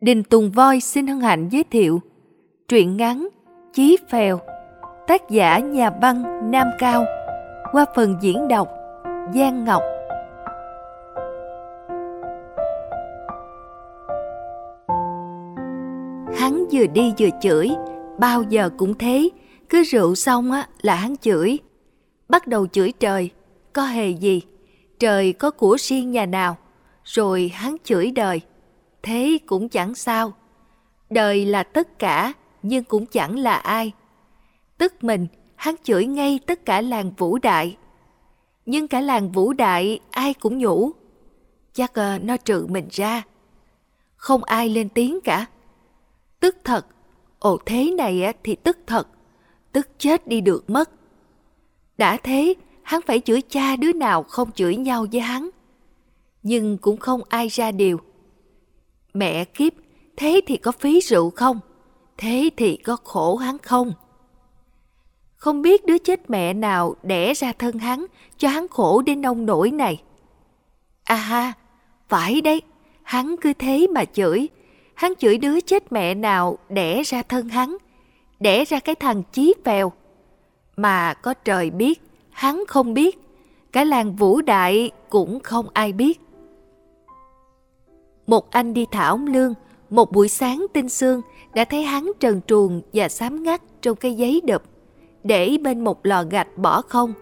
Đình Tùng Voi xin hân hạnh giới thiệu truyện ngắn Chí Phèo, tác giả nhà văn Nam Cao, qua phần diễn đọc Giang Ngọc. Hắn vừa đi vừa chửi, bao giờ cũng thế, cứ rượu xong á là hắn chửi. Bắt đầu chửi trời, có hề gì, trời có của riêng nhà nào, rồi hắn chửi đời thế cũng chẳng sao. Đời là tất cả, nhưng cũng chẳng là ai. Tức mình, hắn chửi ngay tất cả làng vũ đại. Nhưng cả làng vũ đại ai cũng nhủ. Chắc à, nó trừ mình ra. Không ai lên tiếng cả. Tức thật, ồ thế này thì tức thật, tức chết đi được mất. Đã thế, hắn phải chửi cha đứa nào không chửi nhau với hắn. Nhưng cũng không ai ra điều Mẹ kiếp, thế thì có phí rượu không? Thế thì có khổ hắn không? Không biết đứa chết mẹ nào đẻ ra thân hắn cho hắn khổ đến nông nổi này. À ha, phải đấy, hắn cứ thế mà chửi. Hắn chửi đứa chết mẹ nào đẻ ra thân hắn, đẻ ra cái thằng chí phèo. Mà có trời biết, hắn không biết, cả làng vũ đại cũng không ai biết. Một anh đi thả ống lương, một buổi sáng tinh sương đã thấy hắn trần truồng và xám ngắt trong cây giấy đập, để bên một lò gạch bỏ không.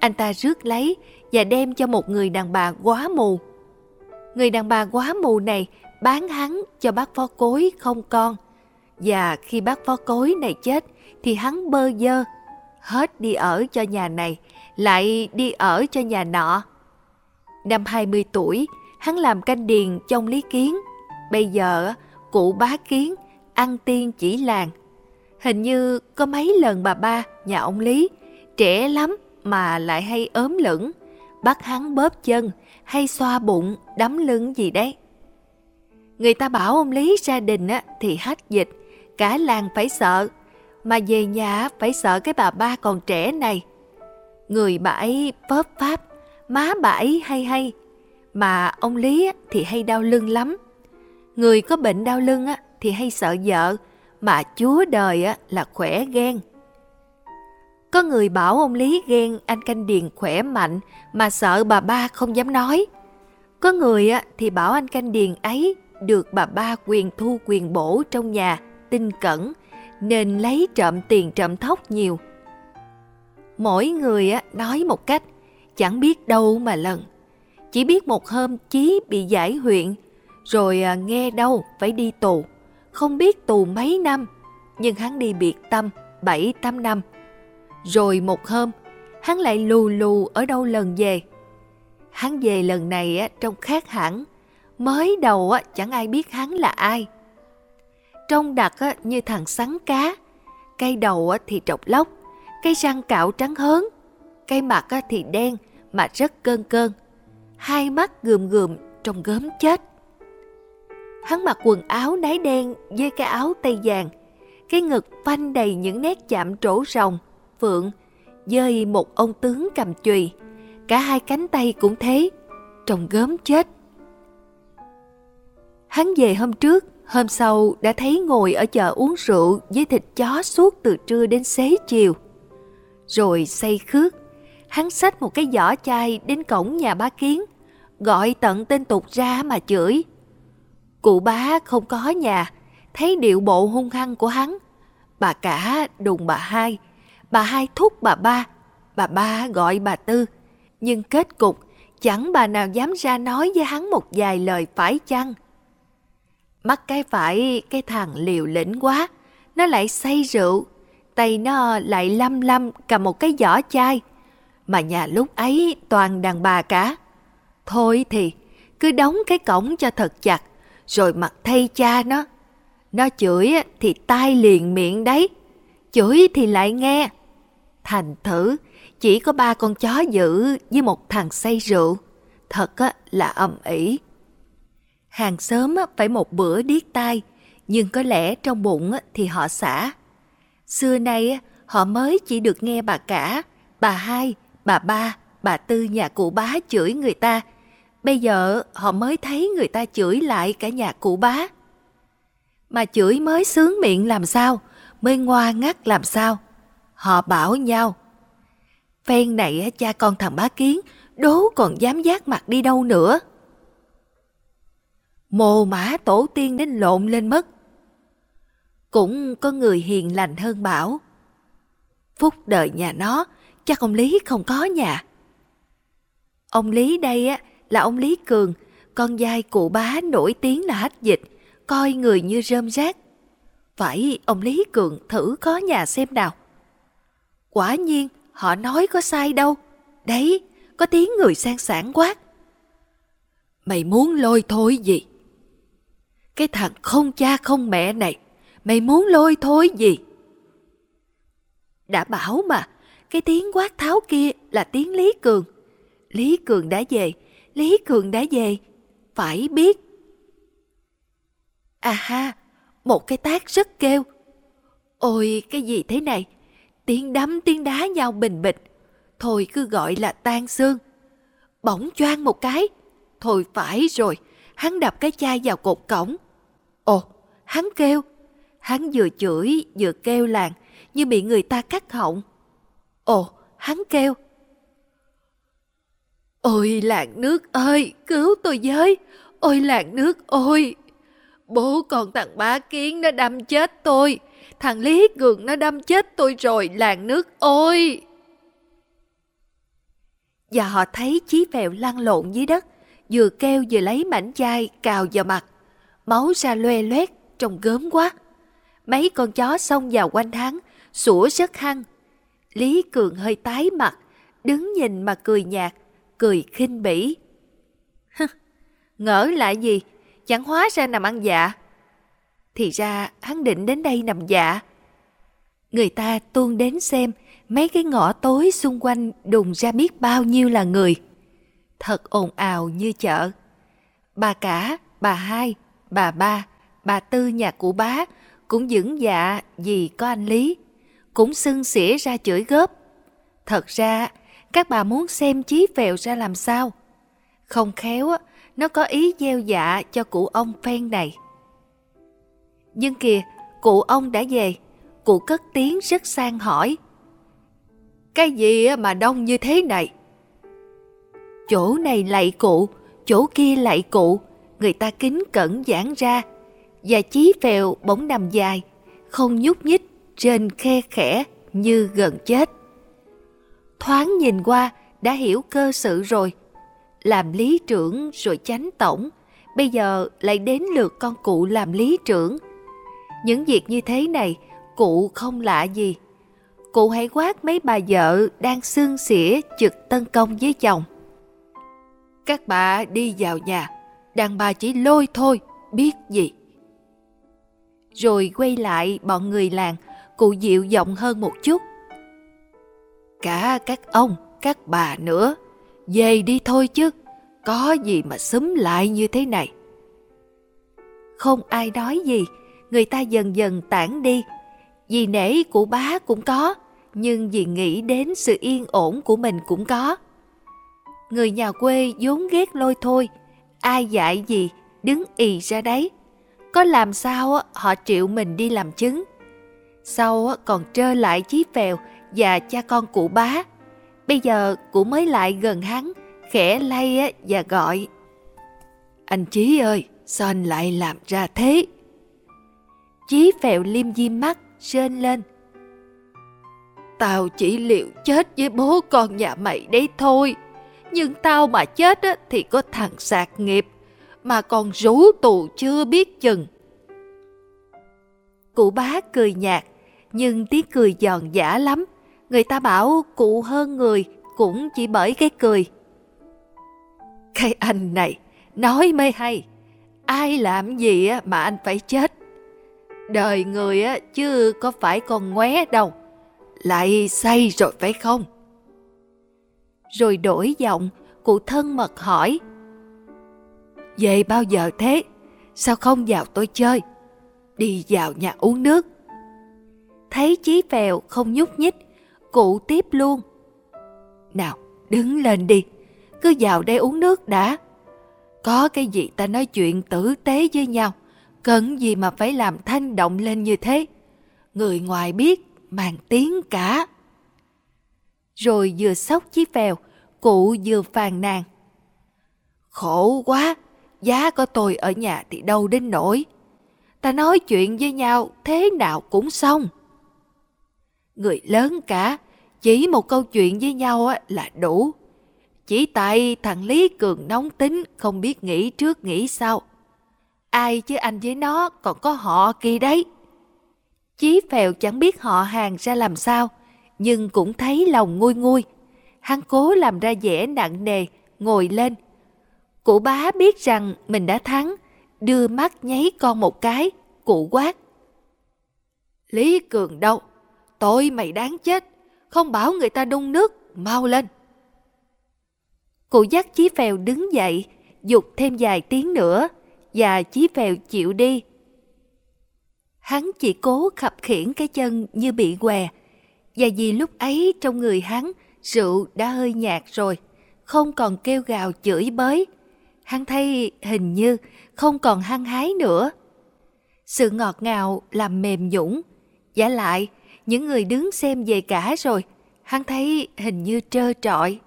Anh ta rước lấy và đem cho một người đàn bà quá mù. Người đàn bà quá mù này bán hắn cho bác phó cối không con. Và khi bác phó cối này chết thì hắn bơ dơ, hết đi ở cho nhà này, lại đi ở cho nhà nọ. Năm 20 tuổi, hắn làm canh điền trong lý kiến. Bây giờ, cụ bá kiến, ăn tiên chỉ làng. Hình như có mấy lần bà ba, nhà ông Lý, trẻ lắm mà lại hay ốm lửng, bắt hắn bóp chân hay xoa bụng, đấm lưng gì đấy. Người ta bảo ông Lý gia đình á, thì hách dịch, cả làng phải sợ, mà về nhà phải sợ cái bà ba còn trẻ này. Người bà ấy bóp pháp, má bà ấy hay hay, mà ông Lý thì hay đau lưng lắm. Người có bệnh đau lưng thì hay sợ vợ, mà chúa đời là khỏe ghen. Có người bảo ông Lý ghen anh canh điền khỏe mạnh mà sợ bà ba không dám nói. Có người thì bảo anh canh điền ấy được bà ba quyền thu quyền bổ trong nhà, tinh cẩn, nên lấy trộm tiền trộm thóc nhiều. Mỗi người nói một cách, chẳng biết đâu mà lần. Chỉ biết một hôm Chí bị giải huyện, rồi à, nghe đâu phải đi tù. Không biết tù mấy năm, nhưng hắn đi biệt tâm 7-8 năm. Rồi một hôm, hắn lại lù lù ở đâu lần về. Hắn về lần này á, trông khác hẳn, mới đầu á, chẳng ai biết hắn là ai. Trông đặc á, như thằng sắn cá, cây đầu á, thì trọc lóc, cây răng cạo trắng hớn, cây mặt á, thì đen mà rất cơn cơn hai mắt gườm gườm trông gớm chết. Hắn mặc quần áo đáy đen với cái áo tây vàng, cái ngực phanh đầy những nét chạm trổ rồng, phượng, dơi một ông tướng cầm chùy, cả hai cánh tay cũng thế, trông gớm chết. Hắn về hôm trước, hôm sau đã thấy ngồi ở chợ uống rượu với thịt chó suốt từ trưa đến xế chiều. Rồi say khước, hắn xách một cái giỏ chai đến cổng nhà bá kiến, gọi tận tên tục ra mà chửi. Cụ bá không có nhà, thấy điệu bộ hung hăng của hắn. Bà cả đùng bà hai, bà hai thúc bà ba, bà ba gọi bà tư. Nhưng kết cục chẳng bà nào dám ra nói với hắn một vài lời phải chăng. Mắt cái phải cái thằng liều lĩnh quá, nó lại say rượu, tay nó lại lăm lăm cầm một cái giỏ chai, mà nhà lúc ấy toàn đàn bà cả. Thôi thì, cứ đóng cái cổng cho thật chặt, rồi mặc thay cha nó. Nó chửi thì tai liền miệng đấy, chửi thì lại nghe. Thành thử, chỉ có ba con chó giữ với một thằng say rượu, thật là ầm ĩ. Hàng sớm phải một bữa điếc tai, nhưng có lẽ trong bụng thì họ xả. Xưa nay họ mới chỉ được nghe bà cả, bà hai, bà ba, bà tư nhà cụ bá chửi người ta. Bây giờ họ mới thấy người ta chửi lại cả nhà cụ bá. Mà chửi mới sướng miệng làm sao, mới ngoa ngắt làm sao. Họ bảo nhau. Phen này cha con thằng bá kiến, đố còn dám giác mặt đi đâu nữa. Mồ mã tổ tiên đến lộn lên mất. Cũng có người hiền lành hơn bảo. Phúc đời nhà nó, chắc ông Lý không có nhà. Ông Lý đây á là ông Lý Cường, con giai cụ bá nổi tiếng là hách dịch, coi người như rơm rác. Phải ông Lý Cường thử có nhà xem nào. Quả nhiên, họ nói có sai đâu. Đấy, có tiếng người sang sản quát. Mày muốn lôi thôi gì? Cái thằng không cha không mẹ này, mày muốn lôi thôi gì? Đã bảo mà, cái tiếng quát tháo kia là tiếng Lý Cường. Lý Cường đã về, Lý Cường đã về, phải biết. À ha, một cái tác rất kêu. Ôi, cái gì thế này? Tiếng đấm tiếng đá nhau bình bịch. Thôi cứ gọi là tan xương. Bỗng choang một cái. Thôi phải rồi, hắn đập cái chai vào cột cổng. Ồ, hắn kêu. Hắn vừa chửi vừa kêu làng như bị người ta cắt họng. Ồ, hắn kêu. Ôi làng nước ơi, cứu tôi với. Ôi làng nước ôi. Bố con thằng bá kiến nó đâm chết tôi. Thằng Lý Cường nó đâm chết tôi rồi, làng nước ôi. Và họ thấy chí phèo lăn lộn dưới đất, vừa kêu vừa lấy mảnh chai cào vào mặt. Máu ra loe loét, trông gớm quá. Mấy con chó xông vào quanh hắn, sủa rất hăng. Lý Cường hơi tái mặt, đứng nhìn mà cười nhạt, cười khinh bỉ. Ngỡ lại gì, chẳng hóa ra nằm ăn dạ. Thì ra hắn định đến đây nằm dạ. Người ta tuôn đến xem mấy cái ngõ tối xung quanh đùng ra biết bao nhiêu là người. Thật ồn ào như chợ. Bà cả, bà hai, bà ba, bà tư nhà cụ bá cũng dững dạ vì có anh Lý. Cũng xưng xỉa ra chửi góp. Thật ra, các bà muốn xem chí phèo ra làm sao. Không khéo, nó có ý gieo dạ cho cụ ông phen này. Nhưng kìa, cụ ông đã về, cụ cất tiếng rất sang hỏi. Cái gì mà đông như thế này? Chỗ này lạy cụ, chỗ kia lạy cụ, người ta kính cẩn giãn ra, và chí phèo bỗng nằm dài, không nhúc nhích trên khe khẽ như gần chết. Thoáng nhìn qua đã hiểu cơ sự rồi, làm lý trưởng rồi chánh tổng, bây giờ lại đến lượt con cụ làm lý trưởng. Những việc như thế này, cụ không lạ gì. Cụ hãy quát mấy bà vợ đang xương xỉa trực tân công với chồng. Các bà đi vào nhà, đàn bà chỉ lôi thôi, biết gì. Rồi quay lại bọn người làng, cụ dịu giọng hơn một chút. Cả các ông, các bà nữa, về đi thôi chứ, có gì mà xúm lại như thế này. Không ai nói gì, người ta dần dần tản đi. Vì nể của bá cũng có, nhưng vì nghĩ đến sự yên ổn của mình cũng có. Người nhà quê vốn ghét lôi thôi, ai dạy gì, đứng ì ra đấy. Có làm sao họ chịu mình đi làm chứng. Sau còn trơ lại chí phèo và cha con cụ bá. Bây giờ cụ mới lại gần hắn, khẽ lay và gọi. Anh Chí ơi, sao anh lại làm ra thế? Chí phèo liêm diêm mắt, sên lên. Tao chỉ liệu chết với bố con nhà mày đấy thôi. Nhưng tao mà chết á, thì có thằng sạc nghiệp, mà còn rú tù chưa biết chừng. Cụ bá cười nhạt, nhưng tiếng cười giòn giả lắm. Người ta bảo cụ hơn người cũng chỉ bởi cái cười. Cái anh này, nói mới hay. Ai làm gì mà anh phải chết? Đời người á chứ có phải con ngoé đâu. Lại say rồi phải không? Rồi đổi giọng, cụ thân mật hỏi. Về bao giờ thế? Sao không vào tôi chơi? Đi vào nhà uống nước. Thấy chí phèo không nhúc nhích, cụ tiếp luôn. Nào, đứng lên đi, cứ vào đây uống nước đã. Có cái gì ta nói chuyện tử tế với nhau, Cần gì mà phải làm thanh động lên như thế? Người ngoài biết, mang tiếng cả. Rồi vừa sóc chiếc phèo, cụ vừa phàn nàn. Khổ quá, giá có tôi ở nhà thì đâu đến nổi. Ta nói chuyện với nhau thế nào cũng xong. Người lớn cả, chỉ một câu chuyện với nhau là đủ. Chỉ tại thằng Lý Cường nóng tính, không biết nghĩ trước nghĩ sau. Ai chứ anh với nó còn có họ kia đấy. Chí phèo chẳng biết họ hàng ra làm sao, nhưng cũng thấy lòng nguôi nguôi. Hắn cố làm ra vẻ nặng nề, ngồi lên. Cụ bá biết rằng mình đã thắng, đưa mắt nháy con một cái, cụ quát. Lý Cường đâu? Tội mày đáng chết, không bảo người ta đun nước, mau lên. Cụ dắt Chí Phèo đứng dậy, dục thêm vài tiếng nữa, và Chí Phèo chịu đi. Hắn chỉ cố khập khiển cái chân như bị què, và vì lúc ấy trong người hắn rượu đã hơi nhạt rồi, không còn kêu gào chửi bới. Hắn thấy hình như không còn hăng hái nữa. Sự ngọt ngào làm mềm nhũng, giả lại những người đứng xem về cả rồi, hắn thấy hình như trơ trọi.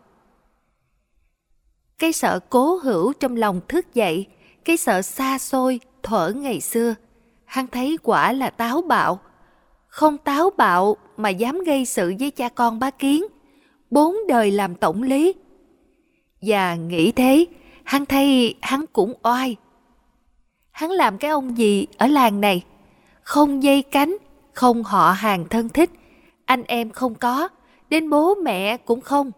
Cái sợ cố hữu trong lòng thức dậy, cái sợ xa xôi, thuở ngày xưa, hắn thấy quả là táo bạo. Không táo bạo mà dám gây sự với cha con bá kiến, bốn đời làm tổng lý. Và nghĩ thế, hắn thấy hắn cũng oai. Hắn làm cái ông gì ở làng này? Không dây cánh, không họ hàng thân thích, anh em không có, đến bố mẹ cũng không.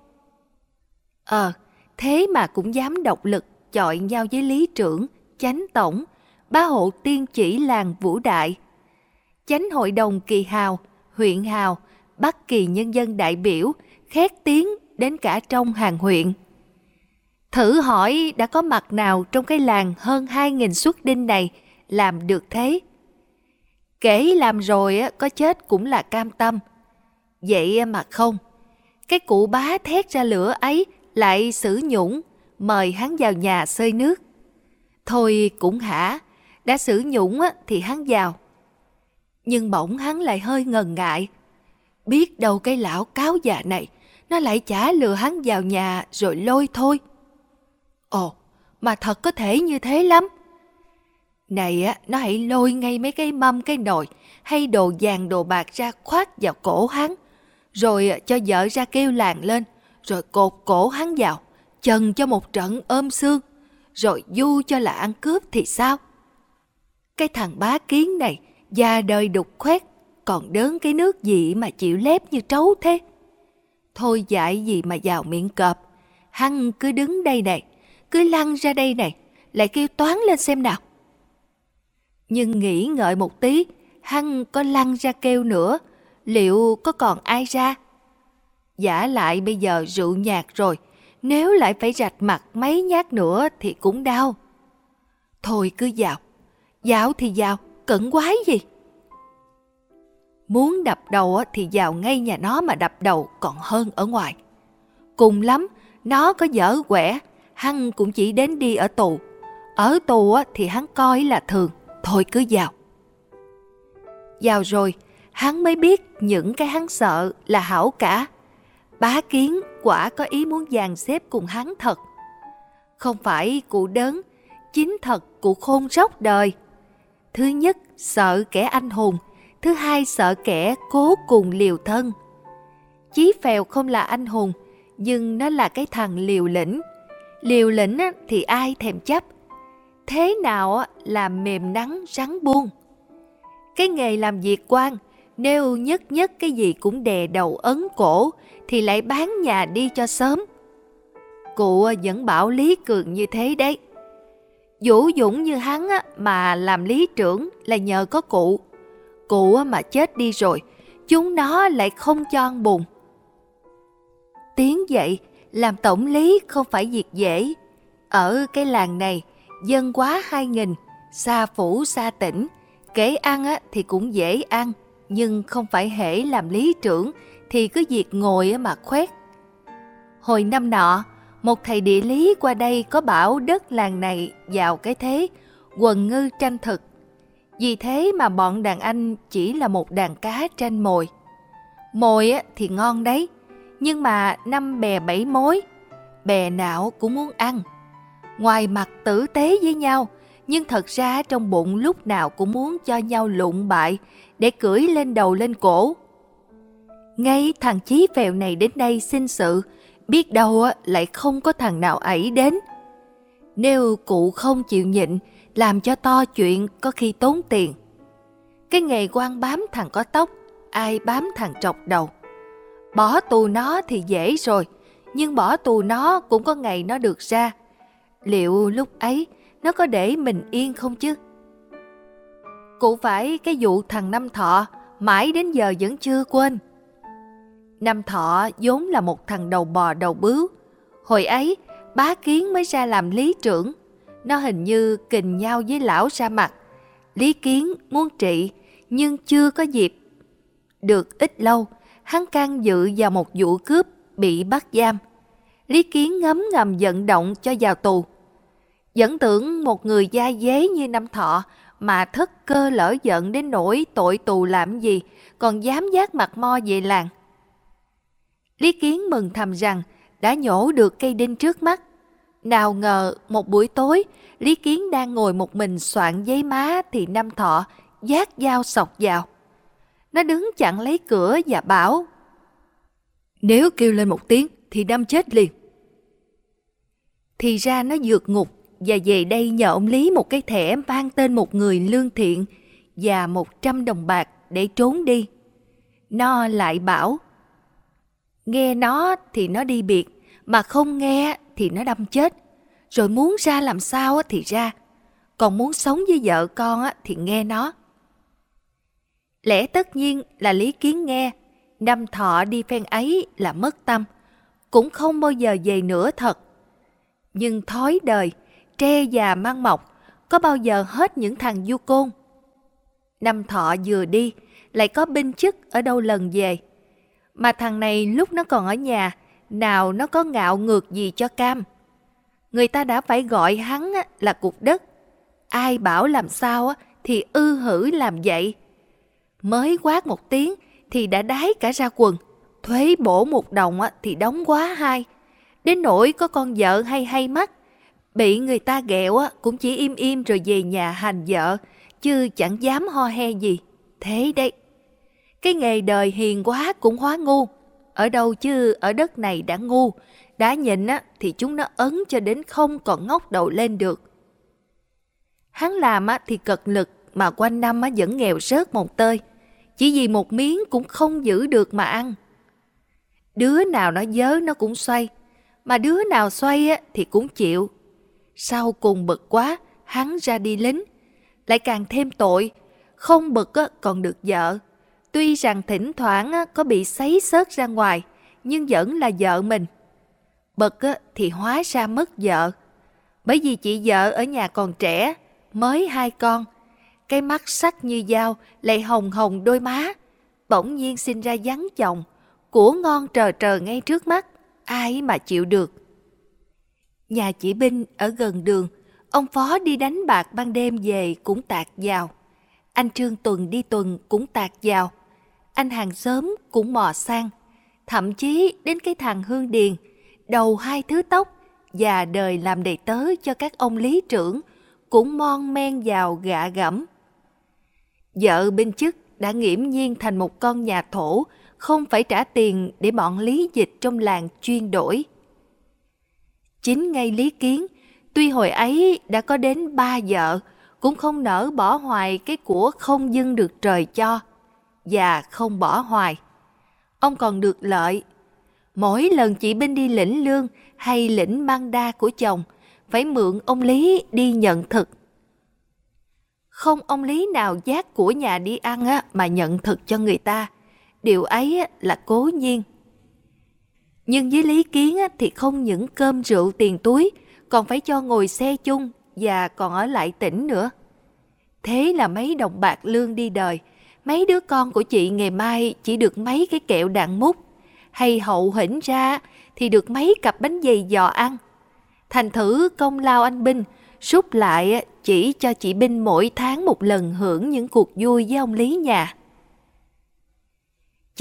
Ờ, thế mà cũng dám độc lực chọi nhau với lý trưởng, chánh tổng, ba hộ tiên chỉ làng Vũ Đại. Chánh hội đồng kỳ hào, huyện hào, Bắc kỳ nhân dân đại biểu, khét tiếng đến cả trong hàng huyện. Thử hỏi đã có mặt nào trong cái làng hơn 2.000 xuất đinh này làm được thế? Kể làm rồi có chết cũng là cam tâm. Vậy mà không. Cái cụ bá thét ra lửa ấy lại xử nhũng, mời hắn vào nhà xơi nước. Thôi cũng hả, đã xử nhũng thì hắn vào. Nhưng bỗng hắn lại hơi ngần ngại. Biết đâu cái lão cáo già này, nó lại chả lừa hắn vào nhà rồi lôi thôi. Ồ, mà thật có thể như thế lắm. Này á, nó hãy lôi ngay mấy cái mâm cái nồi hay đồ vàng đồ bạc ra khoát vào cổ hắn. Rồi à, cho vợ ra kêu làng lên, rồi cột cổ hắn vào, chần cho một trận ôm xương, rồi du cho là ăn cướp thì sao? Cái thằng bá kiến này, già đời đục khoét, còn đớn cái nước gì mà chịu lép như trấu thế? Thôi dạy gì mà vào miệng cọp, hắn cứ đứng đây này, cứ lăn ra đây này, lại kêu toán lên xem nào. Nhưng nghĩ ngợi một tí, hắn có lăn ra kêu nữa, liệu có còn ai ra? Giả lại bây giờ rượu nhạt rồi, nếu lại phải rạch mặt mấy nhát nữa thì cũng đau. Thôi cứ vào, vào thì vào, cẩn quái gì? Muốn đập đầu thì vào ngay nhà nó mà đập đầu còn hơn ở ngoài. Cùng lắm, nó có dở quẻ, hắn cũng chỉ đến đi ở tù. Ở tù thì hắn coi là thường, thôi cứ vào. Vào rồi, hắn mới biết những cái hắn sợ là hảo cả. Bá kiến quả có ý muốn dàn xếp cùng hắn thật. Không phải cụ đớn, chính thật cụ khôn róc đời. Thứ nhất, sợ kẻ anh hùng. Thứ hai, sợ kẻ cố cùng liều thân. Chí phèo không là anh hùng, nhưng nó là cái thằng liều lĩnh. Liều lĩnh thì ai thèm chấp. Thế nào là mềm nắng rắn buông. Cái nghề làm việc quan, nếu nhất nhất cái gì cũng đè đầu ấn cổ, thì lại bán nhà đi cho sớm. Cụ vẫn bảo Lý Cường như thế đấy. Vũ Dũng như hắn mà làm lý trưởng là nhờ có cụ. Cụ mà chết đi rồi, chúng nó lại không cho ăn bùn. Tiếng vậy, làm tổng lý không phải việc dễ. Ở cái làng này, dân quá hai nghìn, xa phủ xa tỉnh, kể ăn thì cũng dễ ăn, nhưng không phải hễ làm lý trưởng thì cứ việc ngồi mà khoét. Hồi năm nọ, một thầy địa lý qua đây có bảo đất làng này vào cái thế, quần ngư tranh thực. Vì thế mà bọn đàn anh chỉ là một đàn cá tranh mồi. Mồi thì ngon đấy, nhưng mà năm bè bảy mối, bè nào cũng muốn ăn. Ngoài mặt tử tế với nhau, nhưng thật ra trong bụng lúc nào cũng muốn cho nhau lụng bại để cưỡi lên đầu lên cổ. Ngay thằng chí phèo này đến đây xin sự, biết đâu lại không có thằng nào ấy đến. Nếu cụ không chịu nhịn, làm cho to chuyện có khi tốn tiền. Cái nghề quan bám thằng có tóc, ai bám thằng trọc đầu. Bỏ tù nó thì dễ rồi, nhưng bỏ tù nó cũng có ngày nó được ra. Liệu lúc ấy nó có để mình yên không chứ? Cụ phải cái vụ thằng Năm Thọ mãi đến giờ vẫn chưa quên. Năm Thọ vốn là một thằng đầu bò đầu bướu. Hồi ấy, bá kiến mới ra làm lý trưởng. Nó hình như kình nhau với lão ra mặt. Lý kiến muốn trị, nhưng chưa có dịp. Được ít lâu, hắn can dự vào một vụ cướp bị bắt giam. Lý kiến ngấm ngầm vận động cho vào tù dẫn tưởng một người gia dế như năm thọ mà thất cơ lỡ giận đến nỗi tội tù làm gì, còn dám giác mặt mo về làng. Lý Kiến mừng thầm rằng đã nhổ được cây đinh trước mắt. Nào ngờ một buổi tối, Lý Kiến đang ngồi một mình soạn giấy má thì năm thọ giác dao sọc vào. Nó đứng chặn lấy cửa và bảo Nếu kêu lên một tiếng thì đâm chết liền. Thì ra nó dược ngục và về đây nhờ ông Lý một cái thẻ mang tên một người lương thiện và một trăm đồng bạc để trốn đi. Nó lại bảo Nghe nó thì nó đi biệt, mà không nghe thì nó đâm chết. Rồi muốn ra làm sao thì ra, còn muốn sống với vợ con thì nghe nó. Lẽ tất nhiên là Lý Kiến nghe, năm thọ đi phen ấy là mất tâm, cũng không bao giờ về nữa thật. Nhưng thói đời, tre già mang mọc, có bao giờ hết những thằng du côn. Năm thọ vừa đi, lại có binh chức ở đâu lần về. Mà thằng này lúc nó còn ở nhà, nào nó có ngạo ngược gì cho cam. Người ta đã phải gọi hắn là cục đất. Ai bảo làm sao thì ư hử làm vậy. Mới quát một tiếng thì đã đái cả ra quần. Thuế bổ một đồng thì đóng quá hai. Đến nỗi có con vợ hay hay mắt. Bị người ta ghẹo cũng chỉ im im rồi về nhà hành vợ. Chứ chẳng dám ho he gì. Thế đấy. Cái nghề đời hiền quá cũng hóa ngu. Ở đâu chứ ở đất này đã ngu. Đã nhịn á, thì chúng nó ấn cho đến không còn ngóc đầu lên được. Hắn làm á, thì cật lực mà quanh năm á, vẫn nghèo rớt một tơi. Chỉ vì một miếng cũng không giữ được mà ăn. Đứa nào nó dớ nó cũng xoay. Mà đứa nào xoay á, thì cũng chịu. Sau cùng bực quá, hắn ra đi lính. Lại càng thêm tội, không bực còn được vợ. Tuy rằng thỉnh thoảng có bị sấy sớt ra ngoài, nhưng vẫn là vợ mình. Bực thì hóa ra mất vợ. Bởi vì chị vợ ở nhà còn trẻ, mới hai con. Cái mắt sắc như dao, lại hồng hồng đôi má. Bỗng nhiên sinh ra vắng chồng, của ngon trờ trờ ngay trước mắt, ai mà chịu được. Nhà chỉ Binh ở gần đường, ông Phó đi đánh bạc ban đêm về cũng tạt vào. Anh Trương Tuần đi tuần cũng tạt vào anh hàng xóm cũng mò sang. Thậm chí đến cái thằng Hương Điền, đầu hai thứ tóc và đời làm đầy tớ cho các ông lý trưởng, cũng mon men vào gạ gẫm. Vợ bên chức đã nghiễm nhiên thành một con nhà thổ, không phải trả tiền để bọn lý dịch trong làng chuyên đổi. Chính ngay lý kiến, tuy hồi ấy đã có đến ba vợ, cũng không nỡ bỏ hoài cái của không dưng được trời cho – và không bỏ hoài. Ông còn được lợi. Mỗi lần chị Binh đi lĩnh lương hay lĩnh mang đa của chồng, phải mượn ông Lý đi nhận thực. Không ông Lý nào giác của nhà đi ăn á, mà nhận thực cho người ta. Điều ấy là cố nhiên. Nhưng với Lý Kiến thì không những cơm rượu tiền túi, còn phải cho ngồi xe chung và còn ở lại tỉnh nữa. Thế là mấy đồng bạc lương đi đời – mấy đứa con của chị ngày mai chỉ được mấy cái kẹo đạn mút, hay hậu hĩnh ra thì được mấy cặp bánh dày giò ăn. Thành thử công lao anh Binh, rút lại chỉ cho chị Binh mỗi tháng một lần hưởng những cuộc vui với ông Lý nhà.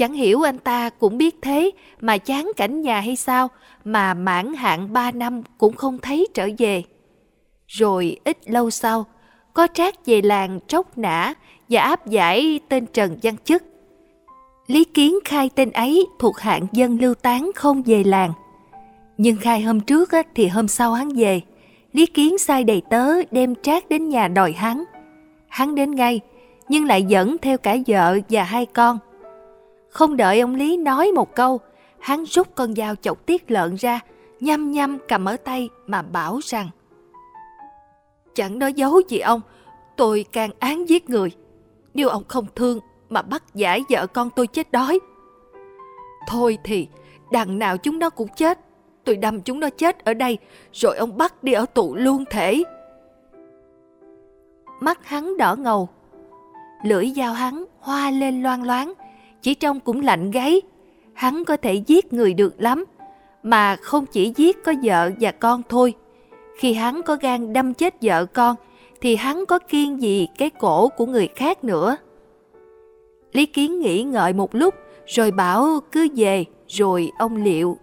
Chẳng hiểu anh ta cũng biết thế mà chán cảnh nhà hay sao mà mãn hạn ba năm cũng không thấy trở về. Rồi ít lâu sau, có trác về làng tróc nã và áp giải tên Trần Văn Chức. Lý Kiến khai tên ấy thuộc hạng dân lưu tán không về làng. Nhưng khai hôm trước thì hôm sau hắn về. Lý Kiến sai đầy tớ đem trác đến nhà đòi hắn. Hắn đến ngay, nhưng lại dẫn theo cả vợ và hai con. Không đợi ông Lý nói một câu, hắn rút con dao chọc tiết lợn ra, nhăm nhăm cầm ở tay mà bảo rằng Chẳng nói giấu gì ông, tôi càng án giết người. Nếu ông không thương mà bắt giải vợ con tôi chết đói. Thôi thì, đằng nào chúng nó cũng chết. Tôi đâm chúng nó chết ở đây, rồi ông bắt đi ở tù luôn thể. Mắt hắn đỏ ngầu. Lưỡi dao hắn hoa lên loan loáng, chỉ trong cũng lạnh gáy. Hắn có thể giết người được lắm, mà không chỉ giết có vợ và con thôi. Khi hắn có gan đâm chết vợ con, thì hắn có kiên gì cái cổ của người khác nữa. Lý Kiến nghĩ ngợi một lúc, rồi bảo cứ về, rồi ông liệu.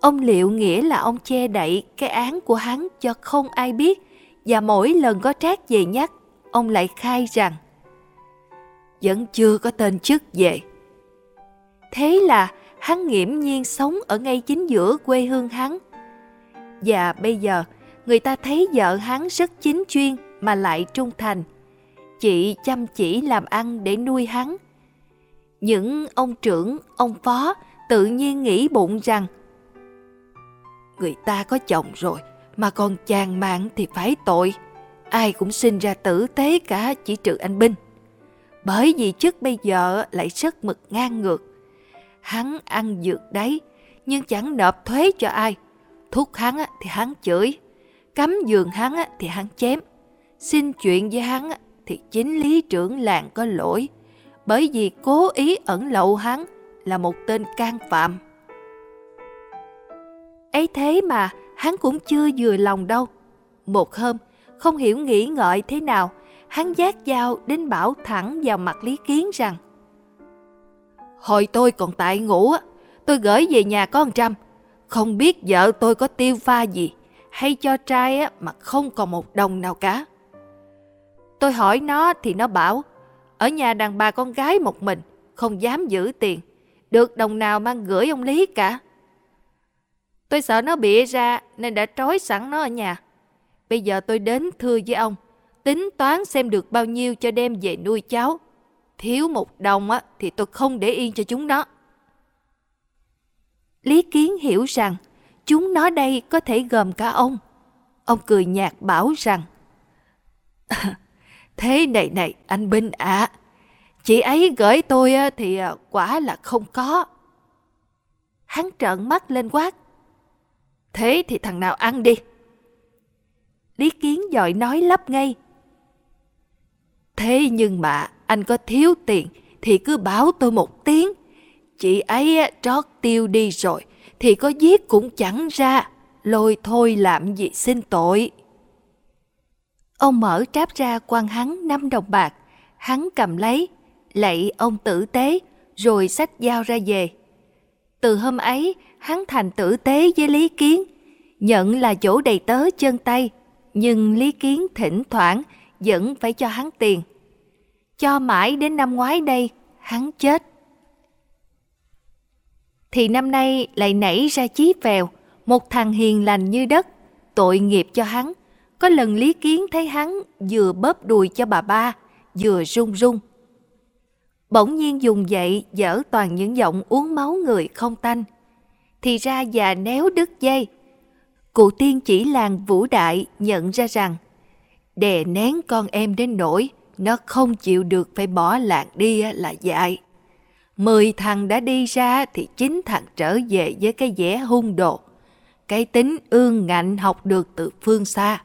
Ông liệu nghĩa là ông che đậy cái án của hắn cho không ai biết, và mỗi lần có trác về nhắc, ông lại khai rằng vẫn chưa có tên chức về. Thế là hắn nghiễm nhiên sống ở ngay chính giữa quê hương hắn. Và bây giờ, người ta thấy vợ hắn rất chính chuyên mà lại trung thành. Chị chăm chỉ làm ăn để nuôi hắn. Những ông trưởng, ông phó tự nhiên nghĩ bụng rằng Người ta có chồng rồi mà còn chàng mạng thì phải tội. Ai cũng sinh ra tử tế cả chỉ trừ anh Binh. Bởi vì chức bây giờ lại rất mực ngang ngược. Hắn ăn dược đấy, nhưng chẳng nộp thuế cho ai. Thúc hắn thì hắn chửi, cấm giường hắn thì hắn chém. Xin chuyện với hắn thì chính lý trưởng làng có lỗi, bởi vì cố ý ẩn lậu hắn là một tên can phạm. ấy thế mà hắn cũng chưa vừa lòng đâu. Một hôm, không hiểu nghĩ ngợi thế nào, hắn giác dao đến bảo thẳng vào mặt Lý Kiến rằng Hồi tôi còn tại ngủ, tôi gửi về nhà có một trăm, không biết vợ tôi có tiêu pha gì hay cho trai mà không còn một đồng nào cả. Tôi hỏi nó thì nó bảo, ở nhà đàn bà con gái một mình, không dám giữ tiền, được đồng nào mang gửi ông Lý cả. Tôi sợ nó bịa ra nên đã trói sẵn nó ở nhà. Bây giờ tôi đến thưa với ông, tính toán xem được bao nhiêu cho đem về nuôi cháu. Thiếu một đồng á, thì tôi không để yên cho chúng nó. Lý Kiến hiểu rằng chúng nó đây có thể gồm cả ông. Ông cười nhạt bảo rằng Thế này này anh Binh ạ, à, chị ấy gửi tôi thì à, quả là không có. Hắn trợn mắt lên quát. Thế thì thằng nào ăn đi. Lý Kiến dội nói lấp ngay. Thế nhưng mà anh có thiếu tiền thì cứ báo tôi một tiếng. Chị ấy trót tiêu đi rồi thì có giết cũng chẳng ra. Lôi thôi làm gì xin tội. Ông mở tráp ra quan hắn năm đồng bạc. Hắn cầm lấy, lạy ông tử tế, rồi xách dao ra về. Từ hôm ấy, hắn thành tử tế với Lý Kiến, nhận là chỗ đầy tớ chân tay, nhưng Lý Kiến thỉnh thoảng vẫn phải cho hắn tiền. Cho mãi đến năm ngoái đây, hắn chết. Thì năm nay lại nảy ra chí vèo một thằng hiền lành như đất, tội nghiệp cho hắn. Có lần Lý Kiến thấy hắn vừa bóp đùi cho bà ba, vừa run run. Bỗng nhiên dùng dậy dở toàn những giọng uống máu người không tanh. Thì ra già néo đứt dây. Cụ tiên chỉ làng vũ đại nhận ra rằng đè nén con em đến nỗi nó không chịu được phải bỏ làng đi là dại. Mười thằng đã đi ra thì chín thằng trở về với cái vẻ hung đồ. Cái tính ương ngạnh học được từ phương xa.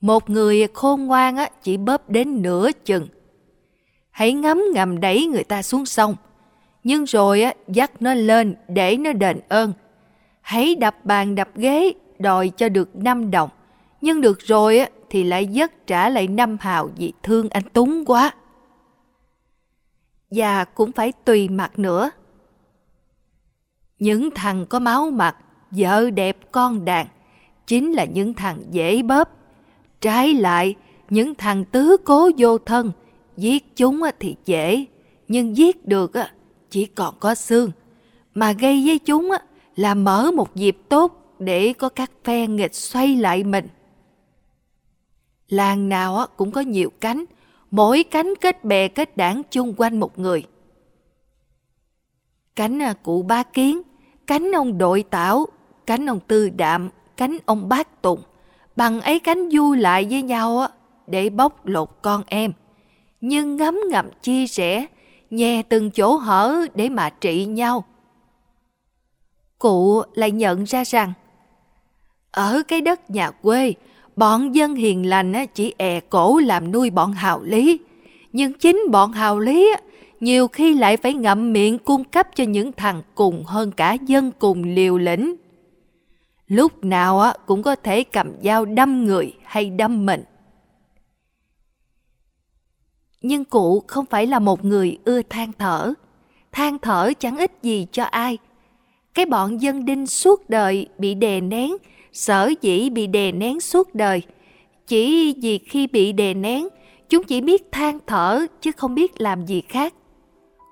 Một người khôn ngoan á, chỉ bóp đến nửa chừng. Hãy ngấm ngầm đẩy người ta xuống sông. Nhưng rồi á, dắt nó lên để nó đền ơn. Hãy đập bàn đập ghế đòi cho được năm đồng. Nhưng được rồi thì lại dứt trả lại năm hào vì thương anh Túng quá. Và cũng phải tùy mặt nữa. Những thằng có máu mặt, vợ đẹp con đàn, chính là những thằng dễ bóp. Trái lại, những thằng tứ cố vô thân, giết chúng thì dễ, nhưng giết được chỉ còn có xương. Mà gây với chúng là mở một dịp tốt để có các phe nghịch xoay lại mình. Làng nào cũng có nhiều cánh, mỗi cánh kết bè kết đảng chung quanh một người. Cánh à, cụ ba kiến, cánh ông đội tảo, cánh ông tư đạm, cánh ông bác tùng, bằng ấy cánh vui lại với nhau để bóc lột con em. Nhưng ngấm ngầm chia sẻ, nhè từng chỗ hở để mà trị nhau. Cụ lại nhận ra rằng, ở cái đất nhà quê, bọn dân hiền lành chỉ è cổ làm nuôi bọn hào lý. Nhưng chính bọn hào lý nhiều khi lại phải ngậm miệng cung cấp cho những thằng cùng hơn cả dân cùng liều lĩnh. Lúc nào cũng có thể cầm dao đâm người hay đâm mình. Nhưng cụ không phải là một người ưa than thở. Than thở chẳng ích gì cho ai. Cái bọn dân đinh suốt đời bị đè nén, sở dĩ bị đè nén suốt đời. Chỉ vì khi bị đè nén, chúng chỉ biết than thở chứ không biết làm gì khác.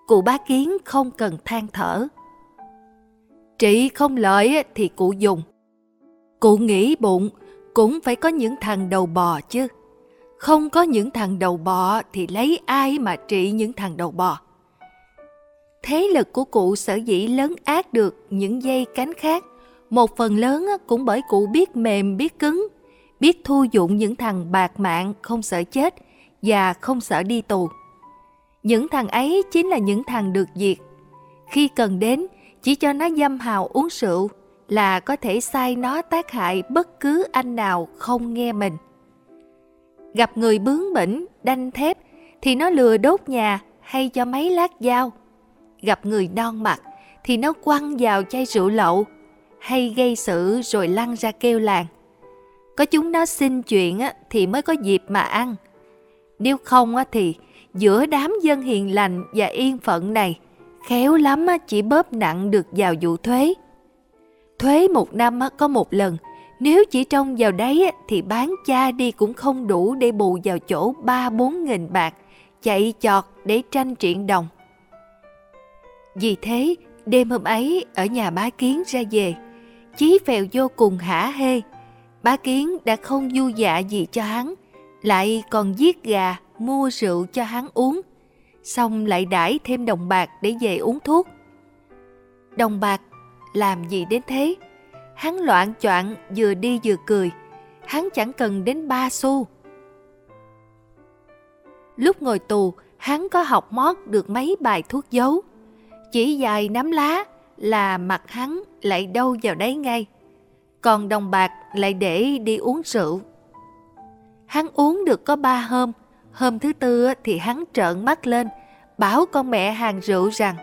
Cụ bá kiến không cần than thở. Trị không lợi thì cụ dùng. Cụ nghĩ bụng cũng phải có những thằng đầu bò chứ. Không có những thằng đầu bò thì lấy ai mà trị những thằng đầu bò. Thế lực của cụ sở dĩ lớn ác được những dây cánh khác, một phần lớn cũng bởi cụ biết mềm biết cứng, biết thu dụng những thằng bạc mạng không sợ chết và không sợ đi tù. Những thằng ấy chính là những thằng được diệt. Khi cần đến, chỉ cho nó dâm hào uống rượu là có thể sai nó tác hại bất cứ anh nào không nghe mình. Gặp người bướng bỉnh, đanh thép thì nó lừa đốt nhà hay cho mấy lát dao. Gặp người non mặt thì nó quăng vào chai rượu lậu hay gây sự rồi lăn ra kêu làng. Có chúng nó xin chuyện thì mới có dịp mà ăn. Nếu không thì giữa đám dân hiền lành và yên phận này, khéo lắm chỉ bóp nặng được vào vụ thuế. Thuế một năm có một lần, nếu chỉ trông vào đấy thì bán cha đi cũng không đủ để bù vào chỗ ba bốn nghìn bạc, chạy chọt để tranh triện đồng. Vì thế, đêm hôm ấy ở nhà bá kiến ra về, chí phèo vô cùng hả hê. Bá kiến đã không vui dạ gì cho hắn, lại còn giết gà, mua rượu cho hắn uống, xong lại đãi thêm đồng bạc để về uống thuốc. Đồng bạc làm gì đến thế? Hắn loạn choạng vừa đi vừa cười, hắn chẳng cần đến ba xu. Lúc ngồi tù, hắn có học mót được mấy bài thuốc dấu. Chỉ dài nắm lá là mặt hắn lại đâu vào đấy ngay. Còn đồng bạc lại để đi uống rượu. Hắn uống được có ba hôm, hôm thứ tư thì hắn trợn mắt lên, bảo con mẹ hàng rượu rằng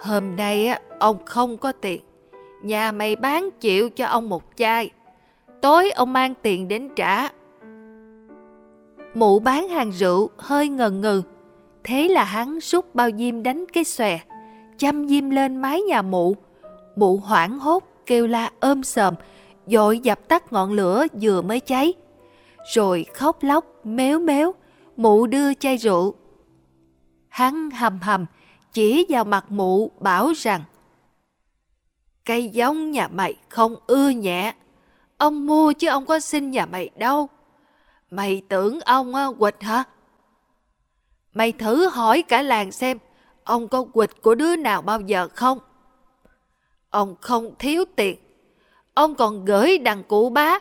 Hôm nay ông không có tiền, nhà mày bán chịu cho ông một chai, tối ông mang tiền đến trả. Mụ bán hàng rượu hơi ngần ngừ, thế là hắn rút bao diêm đánh cái xòe, chăm diêm lên mái nhà mụ. Mụ hoảng hốt kêu la ôm sờm, dội dập tắt ngọn lửa vừa mới cháy. Rồi khóc lóc, méo méo, mụ đưa chai rượu. Hắn hầm hầm, chỉ vào mặt mụ bảo rằng Cây giống nhà mày không ưa nhẹ. Ông mua chứ ông có xin nhà mày đâu. Mày tưởng ông quịch hả? Mày thử hỏi cả làng xem, ông có quịch của đứa nào bao giờ không? Ông không thiếu tiền. Ông còn gửi đằng cụ bá.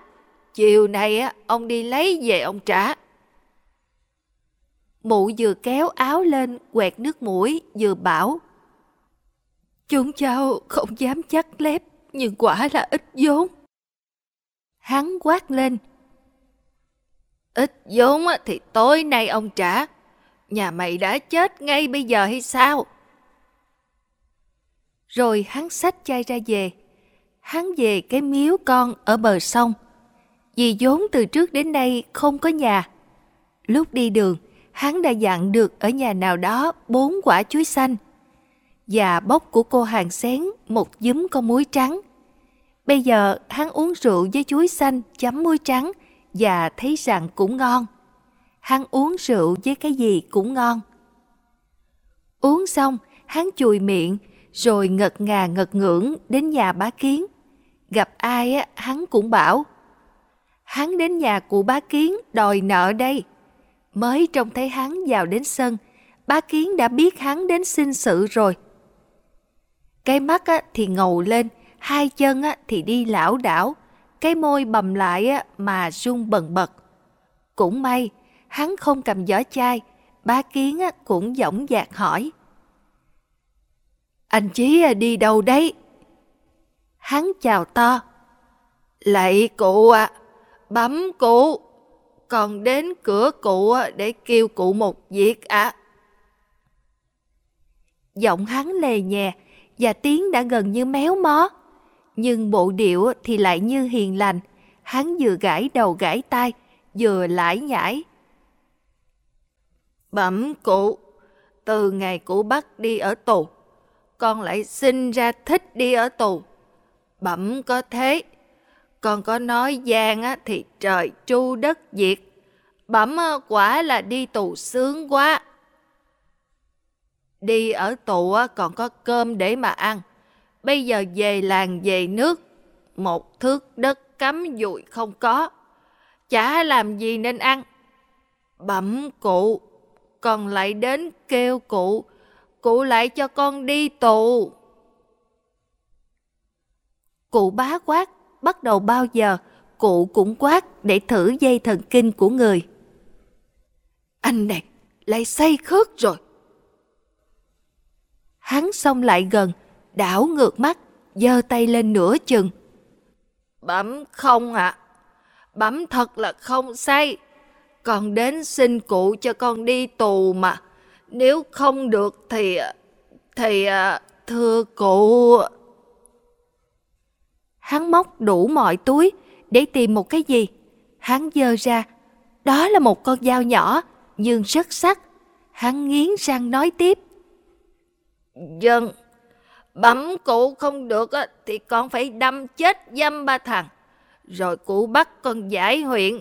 Chiều nay á, ông đi lấy về ông trả. Mụ vừa kéo áo lên quẹt nước mũi vừa bảo Chúng cháu không dám chắc lép nhưng quả là ít vốn. Hắn quát lên. Ít vốn thì tối nay ông trả. Nhà mày đã chết ngay bây giờ hay sao? Rồi hắn xách chai ra về. Hắn về cái miếu con ở bờ sông. Vì vốn từ trước đến nay không có nhà. Lúc đi đường, hắn đã dặn được ở nhà nào đó bốn quả chuối xanh và bốc của cô hàng xén một giúm con muối trắng. Bây giờ hắn uống rượu với chuối xanh chấm muối trắng và thấy rằng cũng ngon. Hắn uống rượu với cái gì cũng ngon. Uống xong, hắn chùi miệng, rồi ngật ngà ngật ngưỡng đến nhà bá kiến. Gặp ai á, hắn cũng bảo. Hắn đến nhà của bá kiến đòi nợ đây. Mới trông thấy hắn vào đến sân, bá kiến đã biết hắn đến xin sự rồi. Cái mắt á, thì ngầu lên, hai chân á, thì đi lão đảo, cái môi bầm lại á, mà run bần bật. Cũng may, hắn không cầm giỏ chai, ba kiến cũng dõng dạc hỏi. Anh Chí à, đi đâu đấy? Hắn chào to. Lạy cụ ạ, à, bấm cụ, còn đến cửa cụ để kêu cụ một việc ạ. À. Giọng hắn lề nhẹ và tiếng đã gần như méo mó. Nhưng bộ điệu thì lại như hiền lành, hắn vừa gãi đầu gãi tai, vừa lải nhải. Bẩm cụ, từ ngày cụ bắt đi ở tù, con lại sinh ra thích đi ở tù. Bẩm có thế, con có nói gian á, thì trời tru đất diệt. Bẩm ờ, quả là đi tù sướng quá. Đi ở tù á, còn có cơm để mà ăn. Bây giờ về làng về nước, một thước đất cắm dụi không có. Chả làm gì nên ăn. Bẩm cụ, còn lại đến kêu cụ cụ lại cho con đi tù. Cụ bá quát, bắt đầu bao giờ, cụ cũng quát để thử dây thần kinh của người. Anh này, lại say khớt rồi. Hắn xông lại gần, đảo ngược mắt, giơ tay lên nửa chừng. Bấm không ạ, à? bấm thật là không say. Con đến xin cụ cho con đi tù mà. Nếu không được thì... Thì... À, thưa cụ... Hắn móc đủ mọi túi để tìm một cái gì. Hắn dơ ra. Đó là một con dao nhỏ, nhưng rất sắc. Hắn nghiến răng nói tiếp. Dân, bấm cụ không được thì con phải đâm chết dâm ba thằng. Rồi cụ bắt con giải huyện.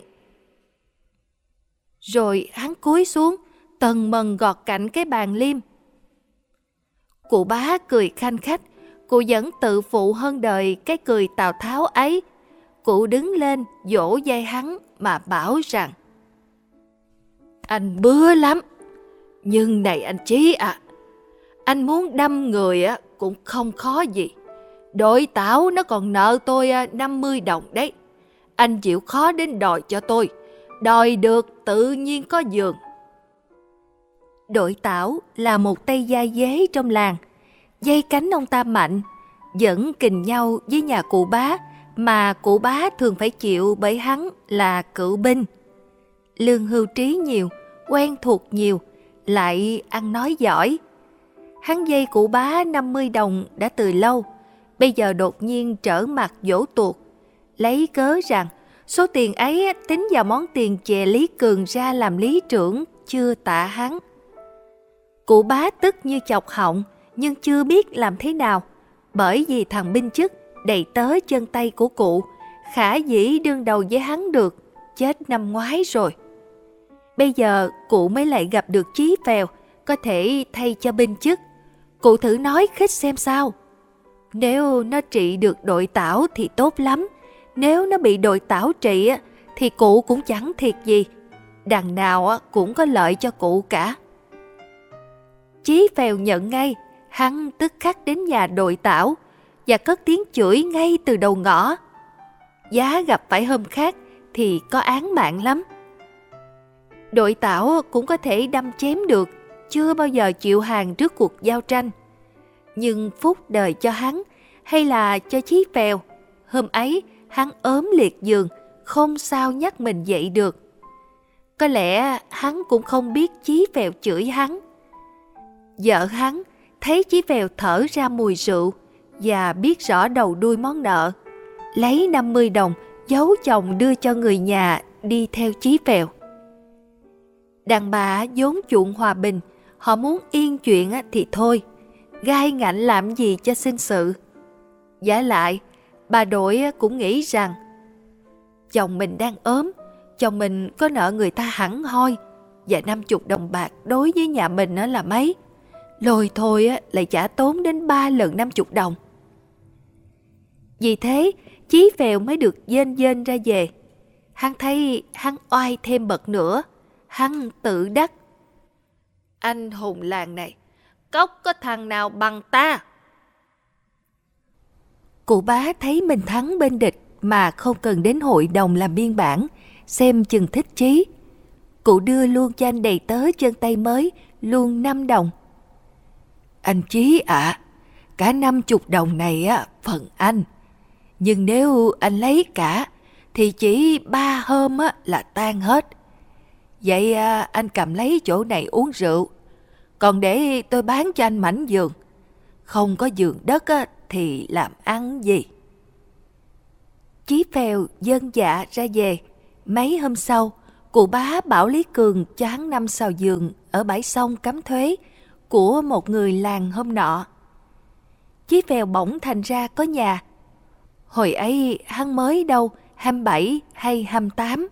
Rồi hắn cúi xuống, tần mần gọt cạnh cái bàn liêm. Cụ bá cười khanh khách, cụ vẫn tự phụ hơn đời cái cười Tào Tháo ấy. Cụ đứng lên dỗ dây hắn mà bảo rằng Anh bứa lắm, nhưng này anh Chí à, anh muốn đâm người á cũng không khó gì. Đội tảo nó còn nợ tôi à, 50 đồng đấy. Anh chịu khó đến đòi cho tôi. Đòi được tự nhiên có giường. Đội tảo là một tay gia dế trong làng. Dây cánh ông ta mạnh, dẫn kình nhau với nhà cụ bá, mà cụ bá thường phải chịu bởi hắn là cựu binh. Lương hưu trí nhiều, quen thuộc nhiều, lại ăn nói giỏi. Hắn dây cụ bá 50 đồng đã từ lâu, bây giờ đột nhiên trở mặt dỗ tuột, lấy cớ rằng số tiền ấy tính vào món tiền chè Lý Cường ra làm lý trưởng chưa tạ hắn. Cụ bá tức như chọc họng, nhưng chưa biết làm thế nào, bởi vì thằng binh chức đầy tớ chân tay của cụ, khả dĩ đương đầu với hắn được, chết năm ngoái rồi. Bây giờ cụ mới lại gặp được chí phèo, có thể thay cho binh chức. Cụ thử nói khích xem sao. Nếu nó trị được đội tảo thì tốt lắm, nếu nó bị đội tảo trị thì cụ cũng chẳng thiệt gì. Đằng nào cũng có lợi cho cụ cả. Chí phèo nhận ngay, hắn tức khắc đến nhà đội tảo và cất tiếng chửi ngay từ đầu ngõ. Giá gặp phải hôm khác thì có án mạng lắm. Đội tảo cũng có thể đâm chém được, chưa bao giờ chịu hàng trước cuộc giao tranh. Nhưng phúc đời cho hắn hay là cho chí phèo, hôm ấy hắn ốm liệt giường, không sao nhắc mình dậy được. Có lẽ hắn cũng không biết chí phèo chửi hắn Vợ hắn thấy Chí Phèo thở ra mùi rượu và biết rõ đầu đuôi món nợ. Lấy 50 đồng giấu chồng đưa cho người nhà đi theo chí phèo. Đàn bà vốn chuộng hòa bình, họ muốn yên chuyện thì thôi, gai ngạnh làm gì cho sinh sự. Giả lại, bà đội cũng nghĩ rằng chồng mình đang ốm, chồng mình có nợ người ta hẳn hoi, và năm chục đồng bạc đối với nhà mình là mấy. Lôi thôi lại trả tốn đến ba lần năm chục đồng. Vì thế, Chí Phèo mới được dên dên ra về. Hắn thấy hắn oai thêm bậc nữa, hắn tự đắc. Anh hùng làng này, cốc có thằng nào bằng ta? Cụ bá thấy mình thắng bên địch mà không cần đến hội đồng làm biên bản, xem chừng thích chí. Cụ đưa luôn cho anh đầy tớ chân tay mới, luôn năm đồng. Anh Chí ạ, à, cả năm chục đồng này á, phần anh. Nhưng nếu anh lấy cả, thì chỉ ba hôm á, là tan hết. Vậy à, anh cầm lấy chỗ này uống rượu, còn để tôi bán cho anh mảnh giường. Không có giường đất á, thì làm ăn gì? Chí phèo dân dạ ra về. Mấy hôm sau, cụ bá bảo Lý Cường chán năm xào giường ở bãi sông cắm thuế của một người làng hôm nọ. Chí phèo bỗng thành ra có nhà. Hồi ấy hắn mới đâu, 27 hay 28.